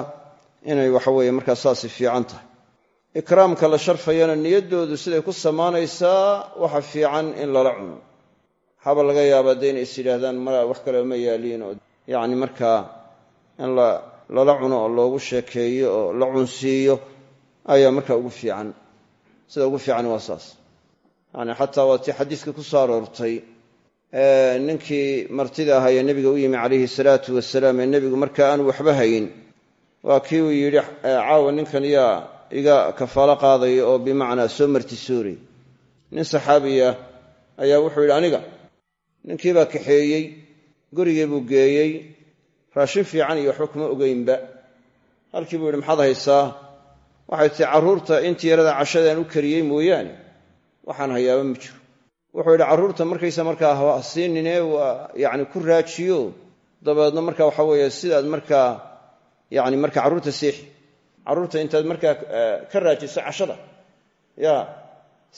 inay waxaweye markaa saasi fiican tahay. Ikraamka la sharfayana niyaddoodu siday ku samaanaysaa waxa fiican in lala cuno waxaaba laga yaabaa dee inay is yidhaahdaan ma wax kaleba ma yaaliin oo yacni markaa in lala cuno oo loogu sheekeeyo oo la cunsiiyo ayaa markaa ugu fiican. Sida ugu fiican waa saas. Yani xataa waa xadiiska ku soo aroortay ninkii martida ahaa ee nebiga u yimi calayhi salaatu wasalaam ee nebigu markaa aanu waxba hayn waa kii uu yidhi caawa ninkan yaa iga kafaalo qaadaya oo bimacnaa soo martisooray nin saxaabiya ayaa wuxuu yidhi aniga ninkiibaa kaxeeyey gurigii buu geeyey raashin fiican iyo waxba kuma ogeynba. Halkii buu yidhi maxaad haysaa? Waxay tihi carruurta intii yarada cashadaan u kariyey mooyaane waxaan hayaaba ma jiro. Wuxuu yidhi carruurta markaysa markaa ha siininee waa yacni ku raajiyo. Dabeedna marka waxa weeye sidaad markaa yani marka carruurta seexi. Carruurta intaad markaa ka raajiso cashada. Ya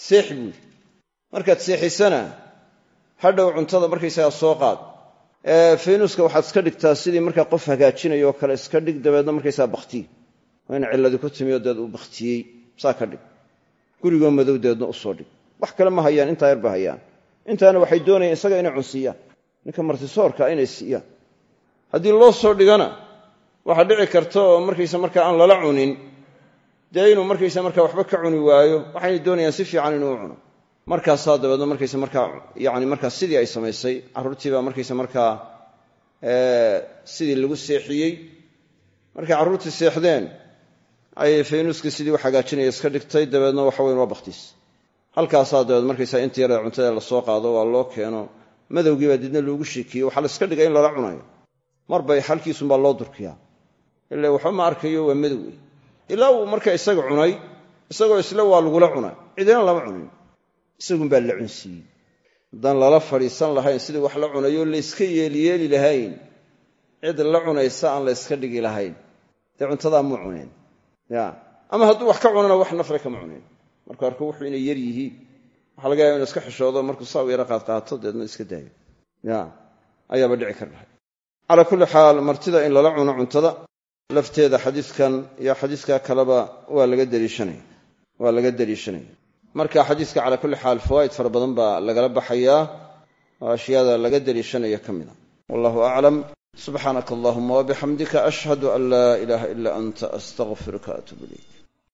seexi buu yidhi. Markaad seexisana hadhow cuntada markaysagaa soo qaad. Faynuuska waxaad iska dhigtaa sidii markaa qof hagaajinayo kale iska dhig dabeedna markaysaa baktiyi waa in cilladi ku timiyo deed uu bakhtiyey saa dhig. Gurigoo madow deedna u soo dhig. Wax kale ma hayaan intaa yar hayaan. Intaana waxay doonayaan isaga inay cunsiiyaan ninka martisoorka inay siiyaan haddii loo soo dhigana waxaa dhici karta oo markaysa markaa aan lala cunin. Dee inuu markaysa markaa waxba ka cuni waayo waxayna doonayaan si fiican inuu cuno markaasaa dabeedna markaysa markaa yani markaa sidii ay samaysay carruurtiibaa markaysa markaa sidii lagu seexiyey. Markay carruurtii seexdeen ayay faynuuskii sidii u hagaajinaya iska dhigtay dabeedna waxa weyn waa bakhtiis. Halkaasaa dabeed markaysaa intii yarada cuntada la soo qaado waa loo keeno. Madowgiibaa didna loogu sheekiyey waxaa la iska dhigay in lala cunayo. Mar bay xalkiisunbaa loo durkiyaa. Ila waxba arkayo waa madow. Ilaa uu isaga cunay isagoo isle waa lagula cuna cidina lama cunin isagunbaa la cunsiiyey. Haddaan lala fadhiisan lahayn sidii wax la cunayo layska yeeliyeeli lahayn cid la cunaysa aan la yska dhigi lahayn. Dee cuntadaa muu cuneen. Ya. Ama hadduu wax ka cunana wax nafle kama cuneen. Markuu arko wuxuu inay yar yihiin. Waxaa laga yaba inu iska xishoodo markuu saa u yara qaadqaato deedna iska daayo. Ya. Ayaaba dhici kar lahay kulli xaal martida in lala cuno cuntada lafteeda xadiiskan iyo xadiiska kaleba waa laga daliishanaya waa laga daliishanaya marka xadiiska calaa kulli xaal fawaa'id fara badan baa lagala baxayaa oo ashyaada laga daliishanaya ka mida. Wallahu aclam subxaanaka allahuma wabixamdika ashhadu an laa ilaaha ila anta astaqfiruka atuub ilayk